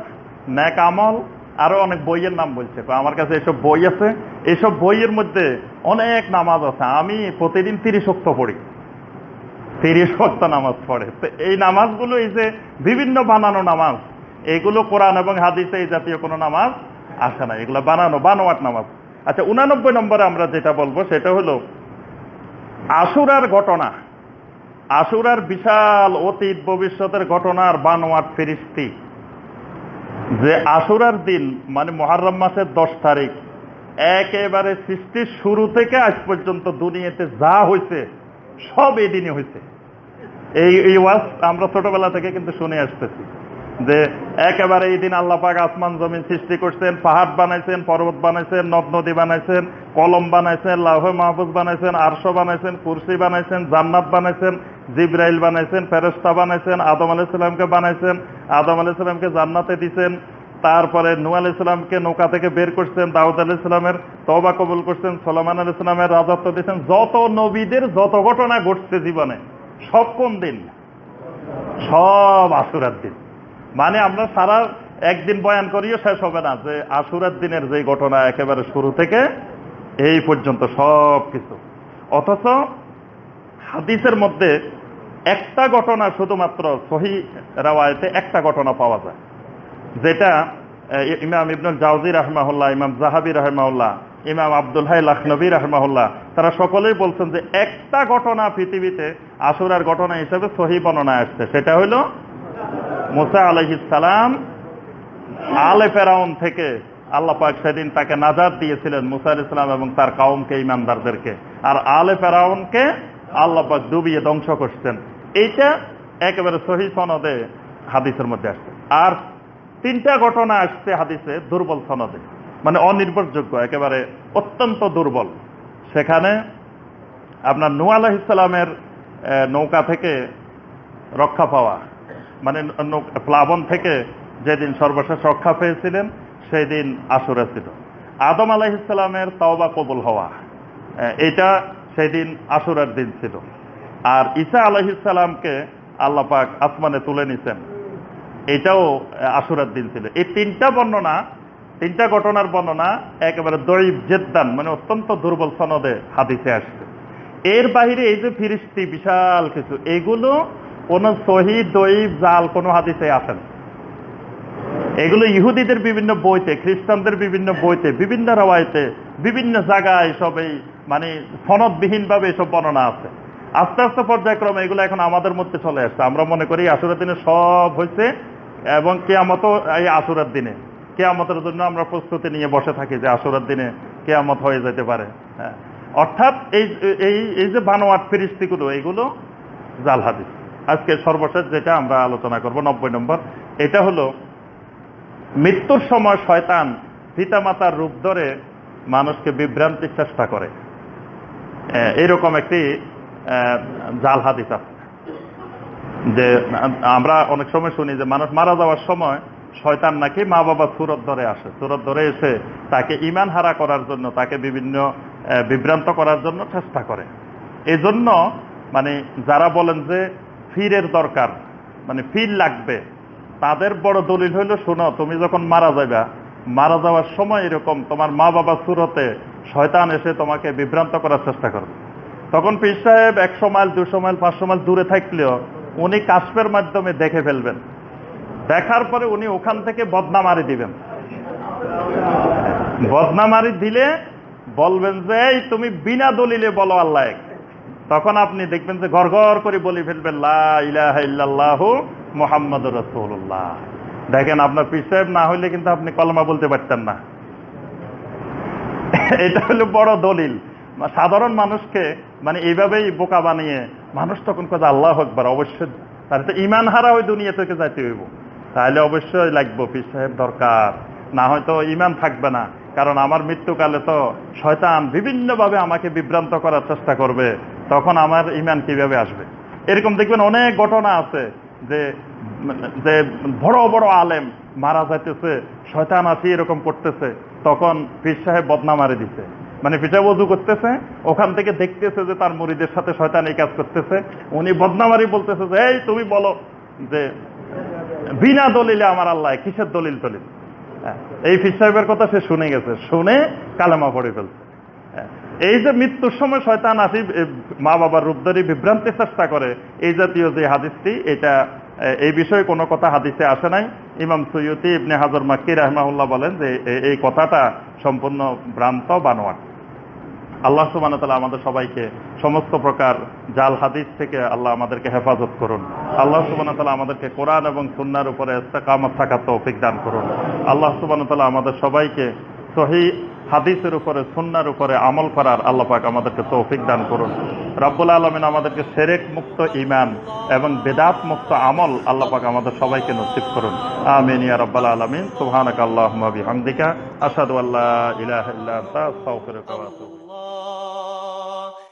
ন্যাক আমল আরও অনেক বইয়ের নাম বলছে। আমার কাছে এসব বই আছে। এইসব বইয়ের মধ্যে অনেক নামাজ আছে। আমি প্রতিদিন তিরিশ ওক্ত পড়ি। তিরিশ ওক্ত নামাজ পড়ে। তো এই নামাজগুলো এই যে বিভিন্ন বানানো নামাজ, এগুলো কোরআন এবং হাদিসে এই জাতীয় কোনো নামাজ আসে না। এগুলো বানানো, বানোয়াট নামাজ। আচ্ছা উনানব্বই নম্বরে আমরা যেটা বলব সেটা হলো, আশুরার ঘটনা। আশুরার বিশাল অতীত ভবিষ্যতের ঘটনার বানোয়াট ফিরিস্তি। যে আশুরার দিন মানে মহারম মাসের দশ তারিখ, একেবারে সৃষ্টির শুরু থেকে আজ পর্যন্ত দুনিয়াতে যা হয়েছে সব এই দিনে হয়েছে এই এই ওয়াজ আমরা ছোটবেলা থেকে কিন্তু শুনে আসতেছি যে একেবারে এই দিন আল্লাহ পাক আসমান জমিন সৃষ্টি করছেন, পাহাড় বানাইছেন, পর্বত বানাইছেন, নদ নদী বানাইছেন, কলম বানাইছেন লাহ মাহফুজ বানাইছেন, আরশ বানাইছেন, কুরসি বানাইছেন, জান্নাত বানাইছেন জিব্রাইল বানাইছেন ফেরেস্তা বানাইছেন, আদম আলাইসাল্লামকে বানাইছেন, আদম আলাইসাল্লামকে জান্নাতে দিছেন, তারপরে নু আলাইসাল্লামকে নৌকা থেকে বের করছেন, দাউদ আলাইসাল্লামের তবা কবুল করছেন, সোলামান আলাইসাল্লামের রাজত্ব দিয়েছেন যত নবীদের যত ঘটনা ঘটছে জীবনে, সব কোন দিন? সব আসুরার দিন। মানে আমরা সারা একদিন বয়ান করিও শেষ হবে না যে আশুরার দিনের যে ঘটনা একেবারে শুরু থেকে এই পর্যন্ত সব কিছু অথচ হাদিসের মধ্যে একটা ঘটনা শুধুমাত্র সহি রাওয়ায়তে একটা ঘটনা পাওয়া যায়। যেটা ইমাম ইবনুল জাউজি রহমাহুল্লাহ, ইমাম জাহাবি রহমাউল্লাহ ইমাম আব্দুল হাই লখনবী রহমাহুল্লাহ, তারা সকলেই বলছেন যে একটা ঘটনা পৃথিবীতে আসুরার ঘটনা হিসেবে সহি বর্ণনা আসছে। সেটা হলো, মুসা আলহিস সালাম আলে ফেরাউন থেকে আল্লাহ পাক সেদিন তাকে নাজার দিয়েছিলেন, মুসা আল ইসলাম এবং তার কাউমকে, ইমানদারদেরকে। আর আলে ফেরাউনকে আল্লাহ পাক ডুবিয়ে ধ্বংস করছেন। এইটা একেবারে সহি সনদে হাদিসের মধ্যে আসছে। আর তিনটা ঘটনা আসছে হাদিসে দুর্বল সনদে মানে অনির্ভরযোগ্য, একেবারে অত্যন্ত দুর্বল। সেখানে আপনার নু আলাহ ইসলামের নৌকা থেকে রক্ষা পাওয়া মানে প্লাবন থেকে যেদিন সর্বশেষ রক্ষা পেয়েছিলেন সেই দিন আসুরা ছিল। আদম আলাহিসাল্লামের তওবা কবুল হওয়া এটা সেদিন আসুরার দিন ছিল। আর ঈসা আলাহিসাল্লামকে আল্লাহ পাক আসমানে তুলে নিছেন। এটাও আহ, আশুরার দিন ছিল। এই তিনটা বর্ণনা তিনটা ঘটনার বর্ণনা একেবারে দৈব জেদ্দান মানে অত্যন্ত দুর্বল সনদে হাদিসে আসছে। এর বাহিরে এই যে ফিরিস্তি বিশাল কিছু এগুলো কোন সহি দৈব জাল কোনো হাদিসে আসে না। এগুলো ইহুদিদের বিভিন্ন বইতে খ্রিস্টানদের বিভিন্ন বইতে বিভিন্ন রাওয়াইতে বিভিন্ন জায়গায় সব এই মানে সনদবিহীন ভাবে এসব বর্ণনা আছে। আস্তে আস্তে পর্যায়ক্রমে এগুলো এখন আমাদের মধ্যে চলে আসছে। আমরা মনে করি আসুরের দিনে সব হয়েছে এবং কেয়ামত এই আসুরের দিনে। কেয়ামতের জন্য আমরা প্রস্তুতি নিয়ে বসে থাকি যে আসুরের দিনে কেয়ামত হয়ে যেতে পারে। হ্যাঁ। অর্থাৎ এই এই যে বানোয়াট ফিরিস্তিগুলো এগুলো জাল হাদিস। আজকে সর্বশেষ যেটা আমরা আলোচনা করব নব্বই নম্বর এটা হলো মৃত্যুর সময় শয়তান পিতামাতার রূপ ধরে মানুষকে বিভ্রান্তির চেষ্টা করে। আহ, এরকম একটি জাল হাদিস আছে যে, আমরা অনেক সময় শুনি যে মানুষ মারা যাওয়ার সময় শয়তান নাকি মা বাবা সুরত ধরে আসে। সুরত ধরে এসে তাকে ইমান হারা করার জন্য, তাকে বিভিন্ন বিভ্রান্ত করার জন্য চেষ্টা করে। এই জন্য মানে যারা বলেন যে ফিরের দরকার মানে ফির লাগবে, তাদের বড় দলিল হইল, শোনো, তুমি যখন মারা যাবা মারা যাওয়ার সময় এরকম তোমার মা বাবা সুরতে শয়তান এসে তোমাকে বিভ্রান্ত করার চেষ্টা করবে। তখন পীর সাহেব একশো মাইল, দুশো মাইল, পাঁচশো মাইল দূরে থাকলেও উনি কাশ্পের মাধ্যমে দেখে ফেলবেন। দেখার পরে উনি ওখান থেকে বদনামারি দিবেন। বদনামারি দিলে বলবেন যে, এই তুমি বিনা দলিলে বলো আল্লাহ তখন আপনি দেখবেন যে ঘর ঘর করে বলে ফেলবেন মুহাম্মাদুর রাসূলুল্লাহ। দেখেন আপনার পীর সাহেব না হইলে কিন্তু আপনি কলমা বলতে পারতেন না। এটা হলো বড় দলিল। সাধারণ মানুষকে মানে এইভাবেই বোকা বানিয়ে মানুষ তখন কথা আল্লাহ আকবার, অবশ্যই। তার তো ইমান হারা ওই দুনিয়া থেকে যাইতে হইব। তাহলে অবশ্যই লাগবো, পীর সাহেব দরকার। না হয়তো ইমান থাকবে না। কারণ আমার মৃত্যুকালে তো শয়তান বিভিন্নভাবে আমাকে বিভ্রান্ত করার চেষ্টা করবে। তখন আমার ইমান কীভাবে আসবে? এরকম দেখবেন অনেক ঘটনা আছে যে যে বড় বড় আলেম মারা যাইতেছে, শয়তান আসি এরকম করতেছে, তখন পীর সাহেব বদনামারে দিছে। মানে পিঠা বধু করতেছে ওখান থেকে দেখতেছে যে তার মুড়িদের সাথে শয়তান এই কাজ করতেছে। উনি বদনামারি বলতেছে যে এই তুমি বলো যে বিনা দলিলে আমার আল্লাহ কিসের দলিল দলিল হ্যাঁ, এই ফির সাহেবের কথা সে শুনে গেছে শুনে কালেমা পড়ে ফেলছে। হ্যাঁ, এই যে মৃত্যুর সময় শয়তান আসি মা বাবার রূপ ধরে বিভ্রান্তির চেষ্টা করে এই জাতীয় যে হাদিসটি এটা এই বিষয়ে কোনো কথা হাদিসে আসে নাই। ইমাম সৈয়দি ইবনে হাজর মাক্কি রাহমাহুল্লাহ বলেন যে এই কথাটা সম্পূর্ণ ভ্রান্ত বানোয়াট। আল্লাহ সুবান তালা আমাদের সবাইকে সমস্ত প্রকার জাল হাদিস থেকে আল্লাহ আমাদেরকে হেফাজত করুন। আল্লাহ সুবান তালা আমাদেরকে কোরআন এবং সুন্নার উপরে ইস্তেকামত থাকার তৌফিক দান করুন। আল্লাহ সুবান তালা আমাদের সবাইকে সহি হাদিসের উপরে, সুন্নার উপরে আমল করার আল্লাহ পাক আমাদেরকে তৌফিক দান করুন। রব্বুল আলমিন আমাদেরকে সেরেক মুক্ত ইমান এবং বেদাত মুক্ত আমল আল্লাহ পাক আমাদের সবাইকে নসিব করুন। আমিন ইয়া রব্বাল আলমিন। সুবহানাক আল্লাহুম্মা বিহামদিকা। আশহাদু আল্লা ইলাহা